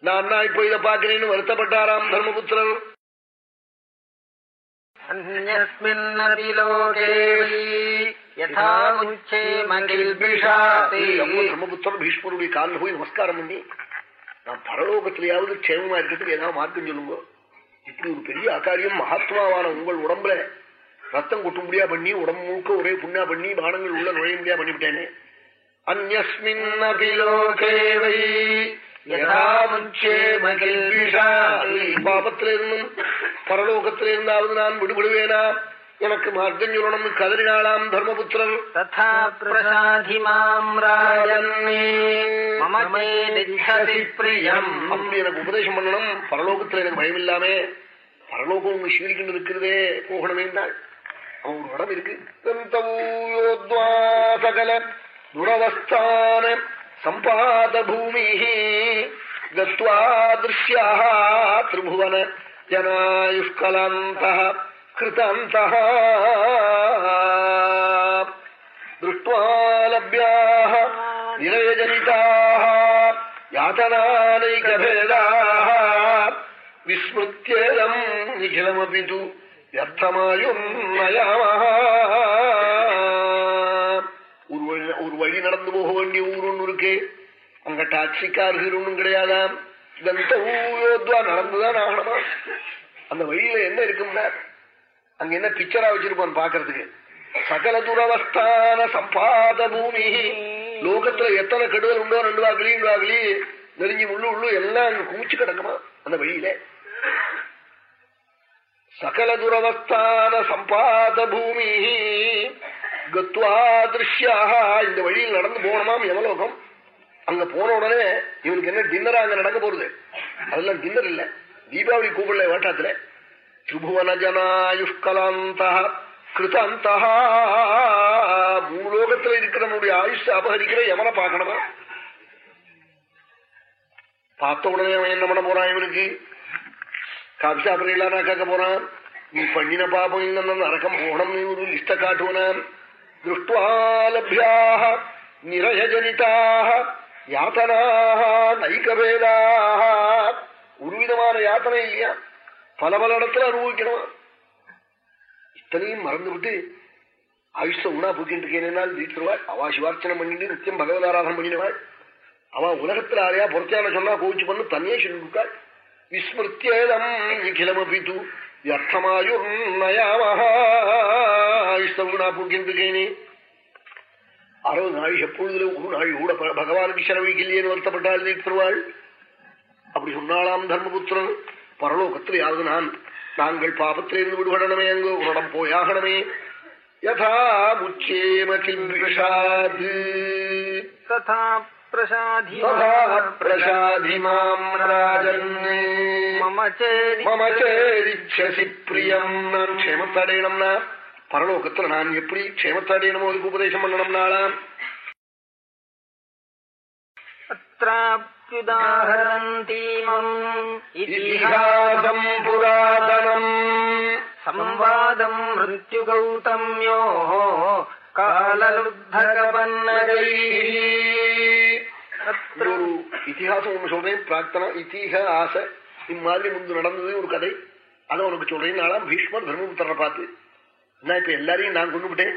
நான் நான் இப்போ இதை பார்க்கிறேன்னு வருத்தப்பட்டாராம் தர்மபுத்திரர்? பிரம்மபுத்திரன் பீஷ்மருடைய காலில் போய் நமஸ்காரம் பண்ணி நான் பரலோகத்திலேயாவது க்ஷேமமா இருக்கிறதுக்கு ஏதாவது மார்க்கம் சொல்லுங்க. இப்படி ஒரு பெரிய அகாரியம் மகாத்மாவான உங்கள் உடம்புல ரத்தம் கொட்டும்படியா பண்ணி உடம்பு முழுக்க ஒரே புண்ணா பண்ணி பானங்கள் உள்ள நுழைய முடியா பண்ணிவிட்டேனே. அந்நியோகேவை பாபத்திலிருந்தும் பரலோகத்திலிருந்தாவது நான் விடுபடுவேனா எனக்கு மார்க்கம் சொல்லணும்னு கதறினாளாம் தர்மபுத்திரர் ததா பிரசாதி மாம் பிரியம் அப்படி எனக்கு உபதேசம் பண்ணணும் பரலோகத்துல எனக்கு பயம் இல்லாமே பரலோகம் உங்க சீரிக்கிட்டு இருக்கிறதே போகணுமே என்றாள் அவன் இருக்கு தந்தவூயோத்வா சகல துரவஸ்தான சம்பாத பூமி கத்வா திருஷ்யா திரிபுவன ஜனாயுஷ்கலாந்த கிருதாந்த திருஷ்டுவா லப்யாः நிரயஜனிதாः யாத்தனானைகபேதாः விஸ்மிருத்யேதம் நிகிலமபி து வியர்த்தமாயுன்னயாமः ஒரு வழி ஒரு வழி நடந்து போக வேண்டிய ஊர் ஒன்று இருக்கு. அங்க டாக்ஸிக்கார்கள் ஒண்ணும் கிடையாதாம். கந்த ஊயோத்வா நடந்துதான் ஆகணுமா? அந்த வழியில என்ன இருக்கும்னா அங்க என்ன பிக்சரா வச்சிருப்பான் பாக்குறதுக்கு. சகல துரவஸ்தான சம்பாத பூமி. லோகத்துல எத்தனை கெடுதல் உண்டோ ரெண்டு வாக்கிலி ரெண்டு வாக்கிலி நெறிஞ்சி உள்ளு உள்ளு எல்லாம் அங்க குமிச்சு கிடக்குமா? அந்த வழியில. சகல துரவஸ்தான சம்பாத பூமி கத்வா திருஷ்யா இந்த வழியில் நடந்து போனமாம் யமலோகம். அங்க போன உடனே இவனுக்கு என்ன டின்னரா அங்க நடக்க போறது? அதெல்லாம் டின்னர் இல்ல. தீபாவளி கூப்பிடல வேட்டாத்துல திரிபுவன ஜனாயுஷ்கலாந்த கிருதாந்த பூலோகத்துல இருக்கிறவனுடைய ஆயுஷ் அபகரிக்கிற எவனை பார்க்கணுமா? பார்த்த உடனே அவன் என்ன பண்ண போறான் இவனுக்கு? காபி சாப்பிடலாம் கேட்க போறான் நீ பண்ணின பாபம் இல்லைன்னா நரக்கம் நீ ஒரு லிஸ்ட காட்டுவனான் திருஷ்டுவாலபியாக நிரயஜனிதாக யாத்தனாக நைக்கபேதாக ஒரு விதமான யாத்தனை இல்லையா பல பல இடத்துல அனுபவிக்கணுமா இத்தனையும் மறந்துவிட்டு ஆயுஷ உணா போக்கிட்டு இருக்கேனால் தீர்த்துருவாள் அவா சிவார்ச்சனை பண்ணிட்டு நித்தியம் பகவதாராதனம் பண்ணிடுவாள் அவ உலகத்தில் ஆரையா பொறுத்தையான சொன்னா கோவிச்சு பண்ணு தன்னையே சொல்லிவிட்டாள் விஸ்மிருத்தியேதம் நிகிலமபி து வியர்த்தமாயுர்நயாமஹாயுஷ்ணா போக்கிட்டு அறுபது நாள் எப்பொழுதுல ஒரு நாள் கூட பகவானுக்கு செலவழிக்கலையேன்னு வருத்தப்பட்டால் தீர்த்துருவாள் அப்படி சொன்னாலாம் தர்மபுத்திரன் பரலோகத்தில் யாவது நான் நாங்கள் பாபத்திலிருந்து விடுபடணுமே அங்கு உன்னிடம் போயாகணுமே யதா முச்சேம கில்பிஷாத் പ്രസാദി മാം രാജൻ മമ ചേരിക്ഷസി പ്രിയം നാം ക്ഷേമത്തടയണംനാ பரலோகத்துல நான் எப்படி க்ஷேமத்தாடையணுமோ அதுக்கு உபதேசம் பண்ணணும்னாலாம் அத்தியுதாஹரந்தீமிஹாசம் புராதனம் சம்வாதம் மிருத்யுகௌதம்யோ காலலுத்தகபன்னகை ஒரு இத்திஹாசம் ஒண்ணு சொல்றேன் பிரார்த்தனா ஆசை இம்மாதிரி முன்பு நடந்தது ஒரு கதை. அதை உனக்கு சொல்றேன். நாளாம் பீஷ்மர் தர்மபுத்திரனை பார்த்து நான் இப்ப எல்லாரையும் நான் கொண்டு விட்டேன்.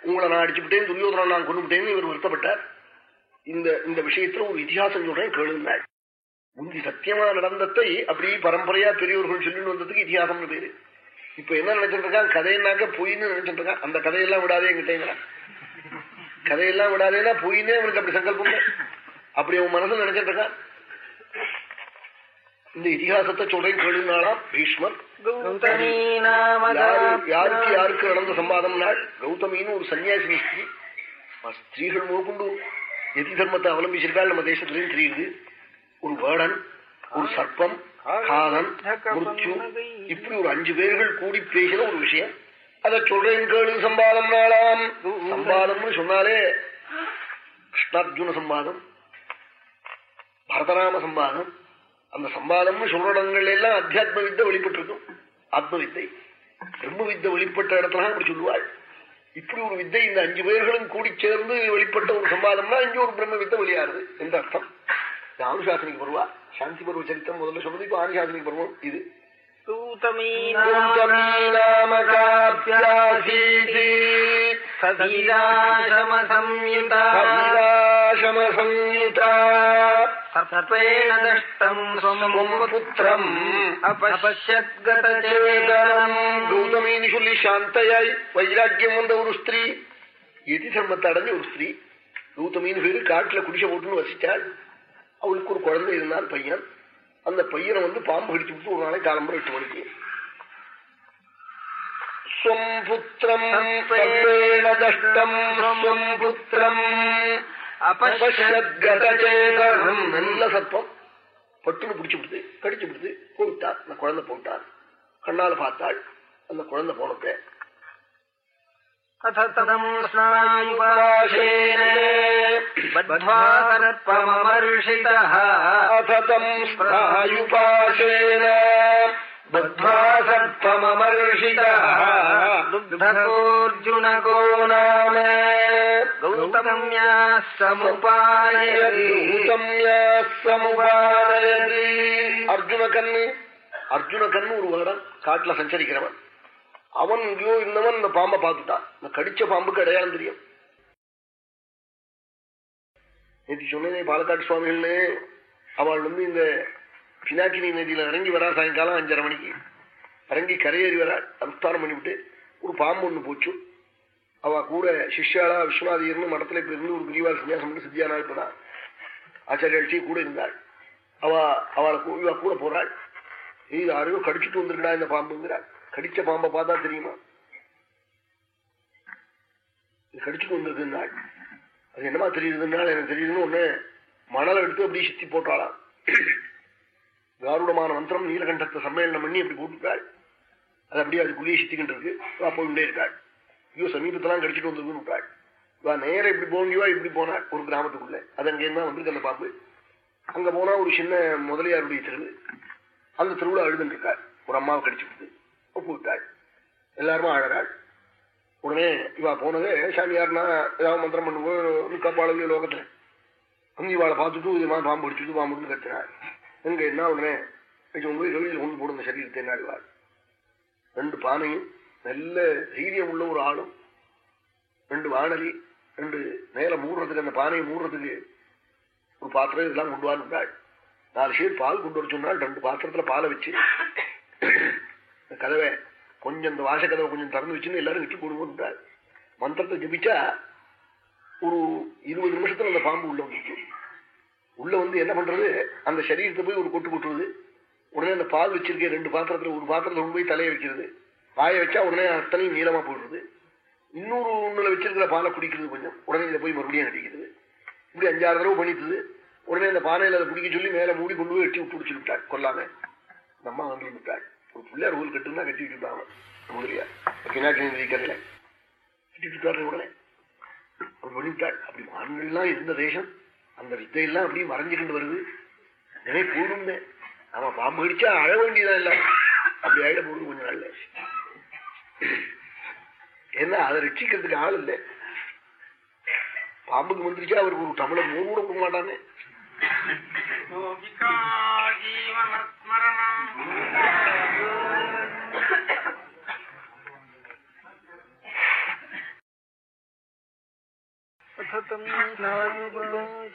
உங்களை நான் அடிச்சுவிட்டேன் விட்டேன். நான் கொண்டுவிட்டேன்னு இவர் வருத்தப்பட்டார். இந்த இந்த விஷயத்துல ஒரு இத்திஹாசம் சொல்றேன். கேளுந்தாள் முந்தி சத்தியமா நடந்ததை அப்படி பரம்பரையா பெரியவர்கள் சொல்லிட்டு வந்ததுக்கு இத்திஹாசம்னு பேரு. இப்ப என்ன நினைச்சிட்டு இருக்கான்? கதையென்னாக்க பொய்ன்னு நினைச்சிட்டு இருக்கான். அந்த கதையெல்லாம் விடாதே என்கிட்ட கதையெல்லாம் விடாதேன்னா பொய்னே அவனுக்கு அப்படி சங்கல்பம் அப்படி அவன் மனசு நினைச்சிட்டு இந்த இதிகாசத்தை சொல்றேன் கேளுனாலாம் பீஷ்மர். யாருக்கு யாருக்கு நடந்த சம்பாதம் நாள்? கௌதமின்னு ஒரு சன்னியாசி ஸ்திரீ. ஸ்திரீகள் முழுக்குண்டு நிதி தர்மத்தை அவலம்பிச்சிருக்காள் நம்ம தேசத்திலையும் தெரியுது. ஒரு வேடன் ஒரு சர்ப்பம் காதன் முருச்சு இப்படி ஒரு அஞ்சு பேர்கள் கூடி பேசின ஒரு விஷயம். அதை சொல்றேன் கேளு சம்பாதம் நாளாம். சம்பாதம்னு சொன்னாலே கிருஷ்ணார்ஜுன சம்பாதம். பரதராம சம்பாதம். அந்த சம்பாதம்னு சொல்ற எல்லாம் அத்தியாத்ம வித்தை வெளிப்பட்டிருக்கும். ஆத்ம வித்தை. பிரம்ம வித்தை வெளிப்பட்ட இடத்துல அப்படி சொல்லுவாள். இப்படி ஒரு வித்தை இந்த அஞ்சு பேர்களும் கூடி சேர்ந்து வெளிப்பட்ட ஒரு சம்பாதம்னா இங்க ஒரு பிரம்ம வித்தை வெளியாருது எந்த அர்த்தம். ஆனுசாசனிக்கு பருவா சாந்தி பருவ சரித்திரம் முதல்ல சொல்றது. இப்ப ஆனுசாசனிக்கு பருவம் இது. சூதமீ நாம காப்பியாசீதி सधीराशमसंयुता அபிலாஷமசம்யுதா सर्पेण दष्टम् स्वम् புத்திரம் अपश्यद्गतचेतनम् கௌதமின்னு சொல்லி சாந்தையாய் வைராக்கியம் வந்த ஒரு ஸ்திரீ எதி தர்மத்தை அடைஞ்ச ஒரு ஸ்திரீ கௌதமின்னு பேரு காட்டுல குடிசை போட்டுன்னு வசிச்சாள் அவளுக்கு ஒரு குழந்தை இருந்தால் பையன் அந்த பையனை வந்து பாம்பு கடிச்சு விட்டு ஒரு நாளைக்கு காலம்பரம் எட்டு மணிக்கு ஸ்வம் புத்திரம் சர்வேண தஷ்டம் ஸ்வம் புத்திரம் அபசத்கதச்சேதனம் நல்ல சர்ப்பம் பட்டுன்னு பிடிச்சு விடுது கடிச்சு விடுது போயிட்டார் அந்த குழந்தை போயிட்டார் கண்ணால பார்த்தாள் அந்த குழந்தை போனப்ப अथ तदम् स्नायुपाशेन बद्ध्वा सर्पममर्षितः अथतम् स्नायुपाशेन बद्ध्वा सर्पममर्षितः दुग्धकोऽर्जुनको नाम गौतम्याः समुपायति சமுபாரயதி அர்ஜுன கண்ணு அர்ஜுன கண்ணு ஒரு வருடம் காட்டுல சஞ்சரிக்கிறவன் அவன் இங்கேயோ இருந்தவன் இந்த பாம்பை பார்த்துட்டான் இந்த கடிச்ச பாம்புக்கு அடையாளம் தெரியும் நேற்று சொன்னதே பாலக்காட்டு சுவாமிகள்னு அவள் வந்து இந்த பினாக்கினி நதியில இறங்கி வரா சாயங்காலம் அஞ்சரை மணிக்கு. இறங்கி கரையேறி வரா அனுஷ்டானம் பண்ணிவிட்டு ஒரு பாம்பு ஒண்ணு போச்சு. அவ கூட சிஷ்யாளா விஸ்வநாதியர்னு மடத்துல இப்ப இருந்து ஒரு பிரிவால் சன்னியாசம் பண்ணி சித்தியானா இப்பதா ஆச்சாரியாட்சி கூட இருந்தாள். அவ அவளை கூ- இவ கூட போறாள். இது யாரையோ கடிச்சிட்டு வந்திருக்கா இந்த பாம்புங்கிறாள். கடிச்ச பாம்பை பார்த்தா தெரியுமா? இது வந்திருக்குன்னாள். அது என்னமா தெரியுதுன்னால எனக்கு தெரியுதுன்னு ஒண்ணு மணலை எடுத்து அப்படியே சுத்தி போட்டாளாம். காருடமான மந்திரம் நீலகண்டத்தை சம்மேளனம் பண்ணி அப்படி போட்டுட்டாள். அது அப்படியே அதுக்குள்ளேயே சித்திக்கிட்டு இருக்கு. போயிட்டே இருக்காள். ஐயோ சமீபத்தெல்லாம் கடிச்சிட்டு வந்துருக்குன்னு இவா வா நேர இப்படி போங்கிவா இப்படி போனாள் ஒரு கிராமத்துக்குள்ள. அது அங்கேருந்து தான் வந்திருக்கு அந்த பாம்பு அங்க போனா ஒரு சின்ன முதலியாருடைய தெருவு. அந்த தெருவுல அழுதுன்னு ஒரு அம்மாவை கடிச்சுட்டு ஒப்புவிட்டாள் எல்லாருமே அழறாள். உடனே இவா போனதே சாமியார்னா ஏதாவது மந்திரம் பண்ணுவோம் காப்பாளவிய லோகத்துல. வந்து இவாளை பார்த்துட்டு இது மாதிரி பாம்பு அடிச்சுட்டு பாம்புன்னு கத்தினாள் எங்க என்ன உடனே போய் வெளியில் கொண்டு போடுங்க சரீரத்தை என்ன ரெண்டு பானையும் நல்ல தைரியம் உள்ள ஒரு ஆளும் ரெண்டு வானலி ரெண்டு மேல மூடுறதுக்கு அந்த பானையை மூடுறதுக்கு ஒரு பாத்திரம் இதெல்லாம் கொண்டு வாழ்ந்தாள் நாலு ஷேர் பால் கொண்டு வர சொன்னால் ரெண்டு பாத்திரத்துல பாலை வச்சு கதவை கொஞ்சம் இந்த வாச கதவை கொஞ்சம் திறந்து வச்சுன்னு எல்லாரும் விட்டு போடுவோம்ட்டாள் மந்திரத்தை ஜபிச்சா ஒரு இருபது நிமிஷத்துல அந்த பாம்பு உள்ள வந்துச்சு உள்ள வந்து என்ன பண்றது? அந்த சரீரத்தை போய் ஒரு கொட்டு கொட்டுறது. உடனே அந்த பால் வச்சிருக்கேன் ரெண்டு பாத்திரத்துல ஒரு பாத்திரத்துல கொண்டு போய் தலையை வைக்கிறது. வாயை வச்சா உடனே அத்தனையும் நீளமா போடுறது. இன்னொரு ஒண்ணுல வச்சிருக்கிற பாலை குடிக்கிறது கொஞ்சம். உடனே இதை போய் மறுபடியும் அடிக்கிறது இப்படி அஞ்சாறு தடவை பண்ணிட்டுது. உடனே அந்த பானையில அதை குடிக்க சொல்லி மேல மூடி கொண்டு போய் வெட்டி விட்டு பிடிச்சு விட்டாள் கொல்லாம. இந்த அம்மா வந்து விட்டாள் ஒரு பிள்ளையார் ஊர் கட்டுனா கட்டி விட்டுட்டாங்க முதலியா பினாக்கி கரையில விட்டாரு உடனே. அப்படி பண்ணிவிட்டாள் அப்படி மான்கள்லாம் இருந்த தேசம். அந்த வித்தையெல்லாம் அப்படியே மறைஞ்சுக்கிட்டு வருது. நினை போடுங்க ஆமா பாம்பு கடிச்சா அழ வேண்டியதா இல்ல. அப்படி ஆயிட போடுது கொஞ்ச நாள்ல. ஏன்னா அதை ரட்சிக்கிறதுக்கு ஆள் இல்லை. பாம்புக்கு வந்துருச்சா அவருக்கு ஒரு தமிழ மூணு கூட போக மாட்டானே.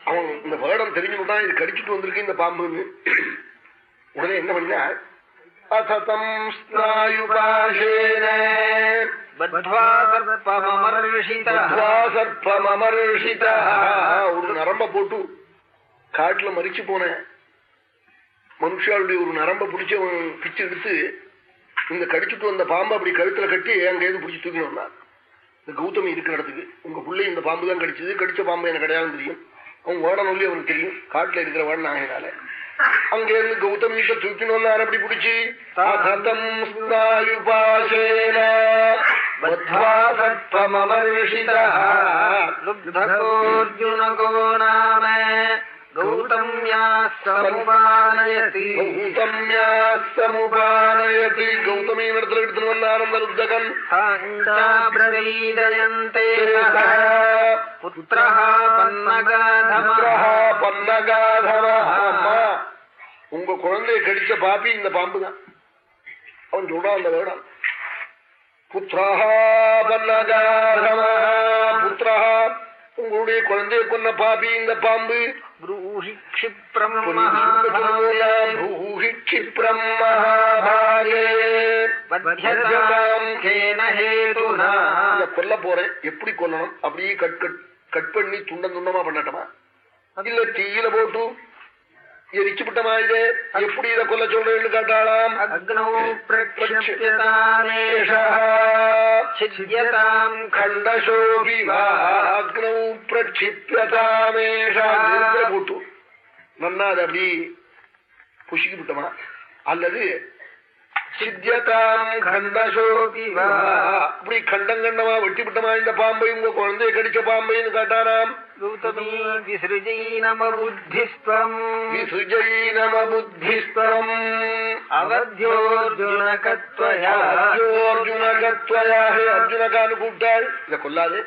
அவன் இந்த வேடம் தெரிஞ்சுட்டான் இது கடிச்சுட்டு வந்திருக்கு இந்த பாம்புன்னு. உடனே என்ன பண்ணா அததம் ஸ்நாயுபாஷேன ஒரு நரம்ப போட்டு காட்டுல மறிச்சு போன மனுஷாளுடைய ஒரு நரம்ப பிடிச்சவன் பிச்சு எடுத்து இந்த கடிச்சுட்டு வந்த பாம்பை அப்படி கழுத்துல கட்டி அங்கேயிருந்து பிடிச்சு தூக்கினோம்னா இந்த கௌதமி இருக்கிற இடத்துக்கு உங்க பிள்ளை இந்த பாம்பு தான் கடிச்சது கடிச்ச பாம்பு எனக்கு அடையாளம் தெரியும் அவன் வேடம் சொல்லி அவனுக்கு தெரியும் காட்டுல இருக்கிற வேடம் ஆகினால அங்க இருந்து கௌதமிட்ட தூக்கின்னு வந்தார் அப்படி பிடிச்சி அகதம் ஸ்நாயுபாசேன பத்வா சர்ப்பமமர்ஷிதः. लुब्धकोऽर्जुनको नाम கௌதமியாசமுபானயதி கௌதமியின் இடத்துல எடுத்துட்டு வந்தான் அந்த ருத்தகன் உங்க குழந்தைய கடிச்ச பாப்பி இந்த பாம்பு தான் அவன் சொல்றான் அந்த வேடம் புத்திரஹா பன்னகாதமா உங்களுடைய குழந்தைய கொன்ன பாப்பி இந்த பாம்பு ब्रूहि क्षिप्रम् பூஹி க்ஷிப்ரம் மகாபாகே बध्यताम् केन हेतुना இத கொல்ல போறேன் எப்படி கொல்லணும் அப்படியே கட் கட் கட் பண்ணி துண்டம் துண்டமா பண்ணட்டுமா இல்ல தீயில போட்டு எரிச்சுவிட்ட மாதிரி எப்படி இதை கொல்ல சொல்றேன்னு கேட்டாளாம்? அக்னௌ கண்டசோபிவா அக்னௌ பிரட்சிப்பியதாமேஷா போட்டு. நன்னா அது அப்படி புஷிக்கு விட்டமா அல்லது சித்தியதாம் கண்டசோபிவா அப்படி கண்டம் கண்டமா வெட்டி விட்டமா இந்த பாம்பையும் குழந்தைய கடிச்ச பாம்பையும் காட்டானாம்? गौतमी विसृजैनमबुद्धिस्त्वम् விசுஜை நம புத்திஸ்தரம் அவத்யோர்ஜுனகத்வயா அர்ஜுனகத்வயா ஹே அர்ஜுனகான்னு கூப்பிட்டாள் இத கொல்லாதே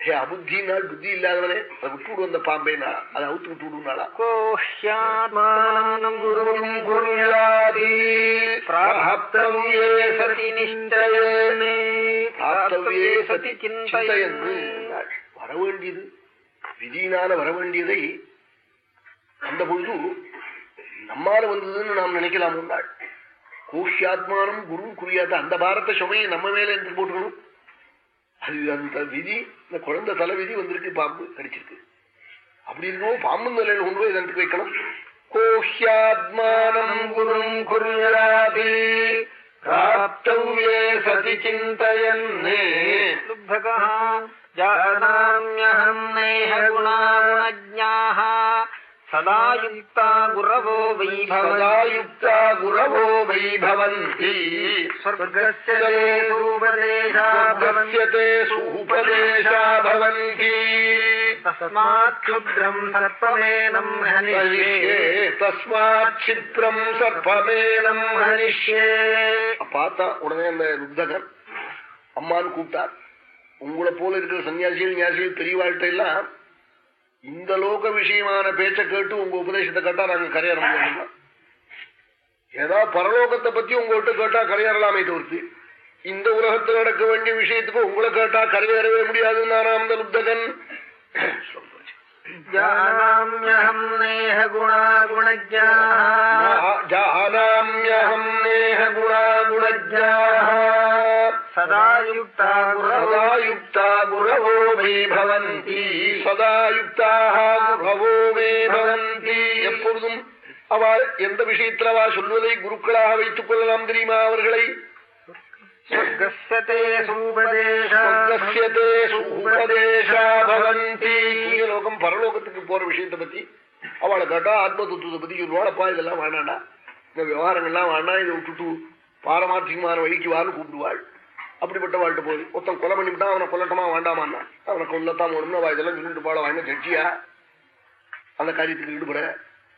ஹே அபுத்தினால் புத்தி இல்லாதவனே அதை விட்டு வந்த பாம்பேனா அதை அவுத்து விட்டு விடுனாளா कोह्यात्मानम् गुरुम् குர்யாதி प्राप्तव्ये सति निश्चयने பிராப்தவ்யே சதி चिन्तयन् சிந்தையன்னு வர வேண்டியது விதியினால வர வேண்டியதை அந்த பொழுது நம்மால வந்ததுன்னு நாம் நினைக்கலாம் முன்னாள் கோஷியாத்மானம் குரு குறியாத அந்த பாரத சுமையை நம்ம மேல எடுத்து போட்டுக்கணும். அது அந்த விதி இந்த குழந்தை தலை விதி வந்திருக்கு பாம்பு கடிச்சிருக்கு. அப்படி இருக்கவும் பாம்பு நிலையில கொண்டு போய் எடுத்து வைக்கணும். கோஷ்யாத்மானம் குரும் குறியாதி பிராப்தவ்யே சதி சிந்தையன்னே. जानाम्यहम् नेह गुणागुणज्ञाः सदा युक्ता गुरवो वैभव सदा युक्ता गुरवो वै भवन्ति स्वर्गस्य ते रूपदेशा स्वर्गस्य ते सुपदेशा भवन्ति तस्मात् क्षुद्रम् सर्पमेनम् हनिष्ये தஸ்மாத் சித்திரம் சர்ப்பமேனம் हनिष्ये பார்த்தா உடனே அந்த ருத்தகர் அம்மான்னு கூப்பிட்டார் உங்களை போல இருக்கிற சன்னியாசிகள் ஞாசிகள் பெரியவாழ்கிட்ட எல்லாம் இந்த லோக விஷயமான பேச்சை கேட்டு உங்க உபதேசத்தை கேட்டா நாங்க கரையேற முடியாதுங்களா ஏதாவது பரலோகத்தை பத்தி உங்கள்கிட்ட கேட்டா கரையேறலாமே தவிர்த்து இந்த உலகத்தில் நடக்க வேண்டிய விஷயத்துக்கு உங்களை கேட்டா கரையேறவே முடியாதுன்னு நானாம் இந்த லுப்தகன் ஜானாமியஹம் நேஹ குணாகுணஜா சதாயுக்தா குரவோ மே பவந்தி சதாயுக்தாக குரவோ மே பவந்தி எப்பொழுதும் அவள் எந்த விஷயத்தில் அவள் சொல்வதை குருக்களாக வைத்துக் கொள்ளலாம் தெரியுமா அவர்களை? லோகம் பரலோகத்துக்கு போற விஷயத்தை பத்தி அவளை கேட்டா ஆத்ம தத்துவத்தை பத்தி சொல்லுவாளப்பா இதெல்லாம் வேணாண்டா. இந்த விவகாரங்கள்லாம் வேணா இதை விட்டுட்டு பாரமார்த்திக்குமான வழிக்கு வான்னு கூப்பிடுவாள். அப்படிப்பட்ட வாழ்ட்டு போய் ஒருத்தன் கொலை பண்ணிவிட்டா அவனை கொல்லட்டமா வேண்டாமான் அவனை கொல்லத்தான் வேணும்னு அவ இதெல்லாம் சொல்லிட்டு பாட வாங்க ஜட்ஜியா? அந்த காரியத்துக்கு ஈடுபட.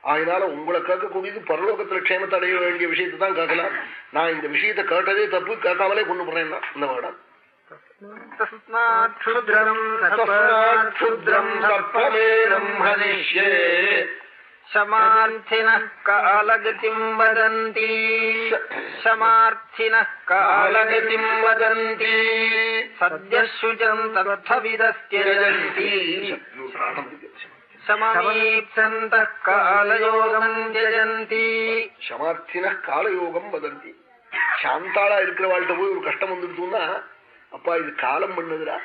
அதனால உங்களை கேட்கக்கூடியது பரலோகத்துல க்ஷேமத்தை அடைய வேண்டிய விஷயத்தை தான் கேட்கலாம். நான் இந்த விஷயத்தை கேட்டதே தப்பு கேட்காமலே கொண்டு போறேன் இந்த வேடம் க்ஷுதிரம் சர்ப்பமேரம் ஹனிஷ்யே शमार्थिनः कालगतिम् वदन्ति शमार्थिनः कालगतिम् காலகதிம் வதந்தி सद्यः शुचम् तत्थविदस्त्यजन्ति शममीप्सन्तः कालयोगम् त्यजन्ति சமார்த்தின காலயோகம் வதந்தி சாந்தாளா இருக்கிறவாள்கிட்ட போய் ஒரு கஷ்டம் வந்துடுச்சுன்னா அப்பா இது காலம் பண்ணதுடா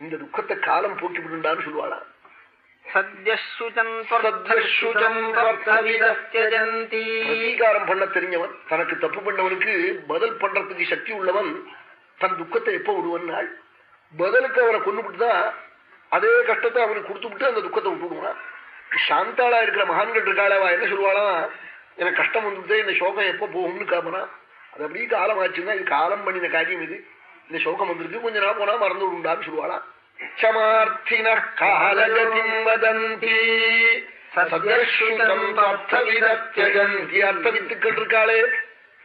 இந்த துக்கத்தை காலம் போக்கி விடுண்டான்னு சொல்லுவாளா அங்கீகாரம் பண்ண தெரிஞ்சவன் தனக்கு தப்பு பண்ணவனுக்கு பதில் பண்றதுக்கு சக்தி உள்ளவன் தன் துக்கத்தை எப்ப விடுவன் பதிலுக்கு அவரை கொண்டுபிட்டுதான் அதே கஷ்டத்தை அவனுக்கு கொடுத்துவிட்டு அந்த துக்கத்தை விட்டுடுவான் சாந்தாளா இருக்கிற மகான்கள் இருக்காளவா என்ன சொல்லுவாளாம் எனக்கு கஷ்டம் வந்துட்டே இந்த சோகம் எப்ப போகும்னு காப்பனா அது அப்படியே காலம் ஆச்சுன்னா இது காலம் பண்ணின காரியம் இது இந்த சோகம் வந்திருக்கு கொஞ்ச நாள் போனா மறந்து விடுண்டான்னு சொல்லுவாளாம் சதஸ்ருதம்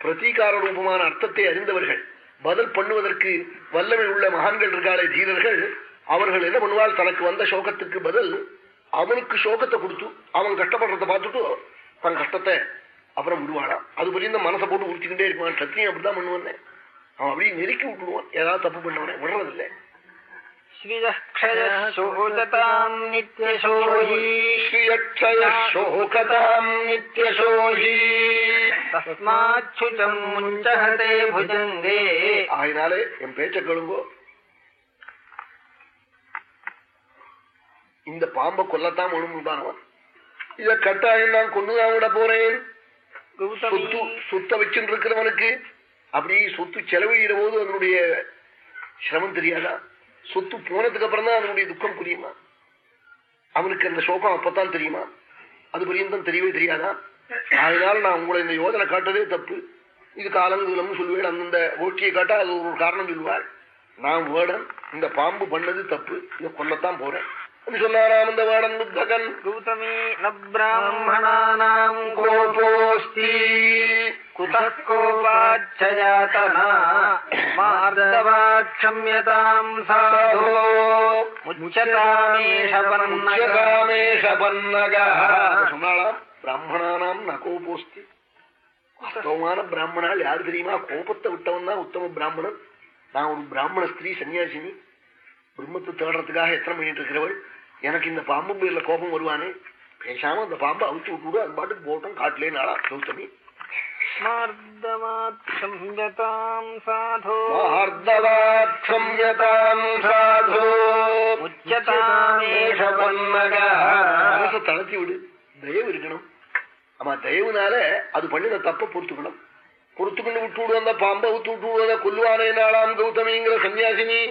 பிரதீகார ரூபமான அர்த்தத்தை அறிந்தவர்கள். பதில் பண்ணுவதற்கு வல்லமை உள்ள மகான்கள் இருக்காளே தீரர்கள் அவர்கள் என்ன பண்ணுவாள்? தனக்கு வந்த சோகத்துக்கு பதில் அவனுக்கு சோகத்தை கொடுத்து அவன் கஷ்டப்படுறத பார்த்துட்டு தன் கஷ்டத்தை அப்புறம் விடுவாளாம். அது புரிந்த மனசை போட்டு உறுத்திக்கிட்டே இருப்பான். சத்தியம் அப்படிதான் பண்ணுவானே. அவன் அப்படியே நெருக்கி விட்டுடுவான். ஏதாவது தப்பு பண்ணவனே விடுறதில்லை. श्रियः क्षयः शोचताम् नित्यशोही ஸ்ரீயக்ஷயோகதாம் நித்யசோகி तस्माच्छुचम् मुञ्चहते भुजङ्गे ஆயினாலே என் பேச்ச கேளுங்கோ இந்த பாம்பை கொல்லத்தான் ஒழுங்குண்டானவன் இத கட்டாயம் நான் கொண்டுதான் விட போறேன் கௌதமி சொத்து சொத்தை வச்சுட்டு இருக்கிறவனுக்கு அப்படி சொத்து செலவழிகிற போது அதனுடைய சிரமம் தெரியாதா சொத்து போனதுக்கு அப்புறம் தான் அதனுடைய துக்கம் புரியுமா? அவனுக்கு அந்த சோகம் அப்பதான் தெரியுமா? அது பரியந்தம் தெரியவே தெரியாதா? அதனால நான் உங்களை இந்த யோஜனை காட்டுறதே தப்பு. இது காலங்குலம்னு சொல்லுவேன். அந்தந்த ஓட்டியை காட்டா அது ஒரு காரணம் சொல்லுவார். நான் வேடன். இந்த பாம்பு பண்ணது தப்பு. இதை கொல்லத்தான் போறேன். சொன்னாராம் இந்த வாடன் புத்தகன் கௌதமி நிராமணாம் கோபோஸ்தி குதோபாட்சயாத்தனார்தவாட்சம்யதாம் சாதோ முச்சதாமேஷபன்னகாம் பிராமணானாம் ந கோபோஸ்தி வாஸ்தவமான பிராமணால் யாரு தெரியுமா? கோபத்தை விட்டவன் தான் உத்தம பிராமணன். நான் ஒரு பிராமண ஸ்திரீ சன்னியாசினி. பிரம்மத்தை தேடுறதுக்காக எத்தனை பண்ணிட்டு இருக்கிறவள்? எனக்கு இந்த பாம்பு பேர்ல கோபம் வருவானே? பேசாம அந்த பாம்பை அவிச்சு விட்டு அது பாட்டுக்கு போட்டோம் காட்டிலே நாளா கௌதமி தளர்த்தி விடு. தயவு இருக்கணும். ஆமா தயவுனால அது பண்ணின தப்ப பொறுத்துக்கணும். பொறுத்துக்கொண்டு விட்டு விடுவா பாம்பை விட்டு விட்டு விடுவா கொல்லுவானே நாளாம் கௌதமிங்கிற சன்னியாசினி